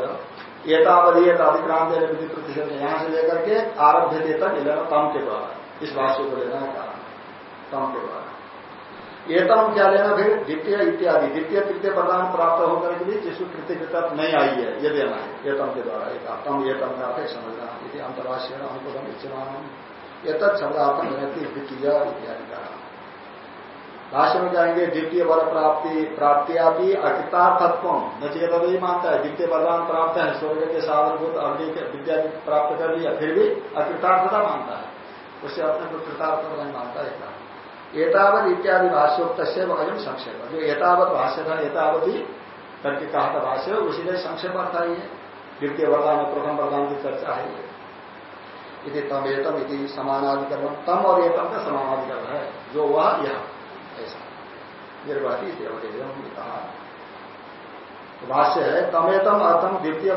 एतावधि अधिक्रांत विधि प्रतिशत यहाँ से लेकर के आरभ्य तक लेना तम के द्वारा। इस भाष्य को लेना है कहा तम के द्वारा। एतम क्या लेना फिर? द्वितीय, इत्यादि। द्वितीय, तृतीय प्रदान प्राप्त होकर के भी जिसको कृत्यकृता नहीं आई है, ये देना है। एतम के द्वारा एक तम एतम का अर्थ समझना यदि अंतर्राष्ट्रीय अनुकूलम इच्छमान एतत् शब्दार्थम जनती द्वितीय, इत्यादि का। भाष्य में जाएँगे, द्वितीय वर प्राप्ति प्राप्तिया भी अकृतार्थत्व नचिकेता तो ये मानता है, द्वितीय वरदान प्राप्त है, स्वर्ग के साधनभूत अग्नि विद्या प्राप्त कर लिया, फिर भी अकृतार्थता मानता है। उससे अपने को कृतार्थता नहीं मानता है एतावत इत्यादि भाष्योक्त वज़न संक्षेप। जो एतावत भाष्य था एतावत करके कहा था भाष्य उसी में संक्षेप अर्थ है द्वितीय वरदान प्रथम वरदान की चर्चा है ये। तम एतम इति समानाधिकरण, तम और एतम का समानाधिकरण है। जो वह, यह। ऐसा। निर्वाती देवदेव कहा। तो भाष्य है तमेतम अर्थम द्वितीय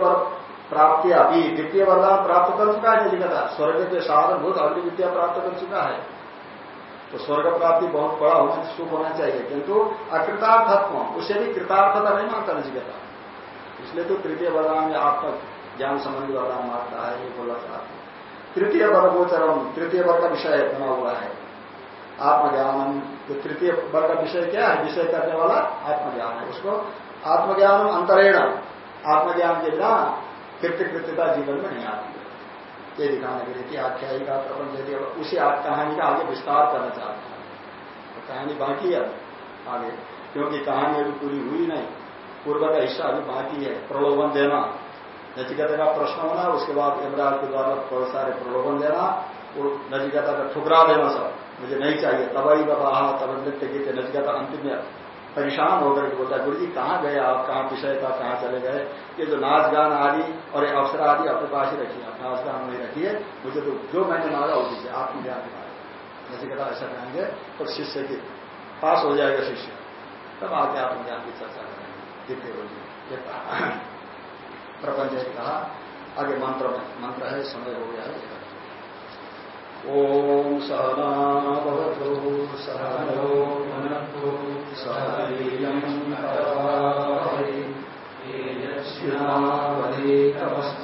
प्राप्ति अभी द्वितीय वरदान प्राप्त कर चुका है लिखा स्वर्ग के साधन भूत अग्नि विद्या प्राप्त कर चुका है। तो स्वर्ग प्राप्ति बहुत बड़ा होना शुभ होना चाहिए। किंतु अकृतार्थत्व, उसे भी कृतार्थता नहीं मानता नचिकेता इसलिए तो तृतीय वरदान में आपका ज्ञान संबंधी वरदान मानता है, ये बोला चाहते तृतीय वर्गोचरम तृतीय वर्ग का विषय बना हुआ है। आत्मज्ञानम तो तृतीय वर्ग का विषय क्या है? विषय करने वाला आत्मज्ञान है। उसको आत्मज्ञान अंतरेण, आत्मज्ञान के बिना कृत्य कृत्यता जीवन में नहीं आती। ये दिखाने के लिए कि आख्यायी का प्रपंच यदि उसी कहानी का आगे विस्तार करना चाहता है। कहानी बाकी है आगे। क्योंकि कहानी अभी पूरी हुई नहीं। पूर्व का हिस्सा अभी बाकी है, प्रलोभन देना। नचिकता का प्रश्न होना, उसके बाद यमराज के द्वारा बहुत सारे प्रलोभन देना नचिकता का ठुकरा देना सब। मुझे नहीं चाहिए। तबाई बाबा तब नृत्य गीत नचिकता अंतिम परेशान होकर के बोलता गुरु जी, कहाँ गए आप? कहाँ विषय था? कहाँ चले गए? ये जो नाच गान आदि और ये अवसर आदि अपने पास ही रखिए। आप नाच गान नहीं रखिए। मुझे तो जो मैंने मांगा वो दीजिए। आत्मज्ञान दिखाए जैसे कहता ऐसा कहेंगे और शिष्य के पास हो जाएगा शिष्य। तब आगे आत्मज्ञान की चर्चा करेंगे। रोज ये प्रपंच कहा, आगे मंत्र मंत्र है, समय हो गया है। ॐ सहना सहनो भुनक्तु सह वीर्यम् करवावहै तेजस्विनावधीतमस्तु मा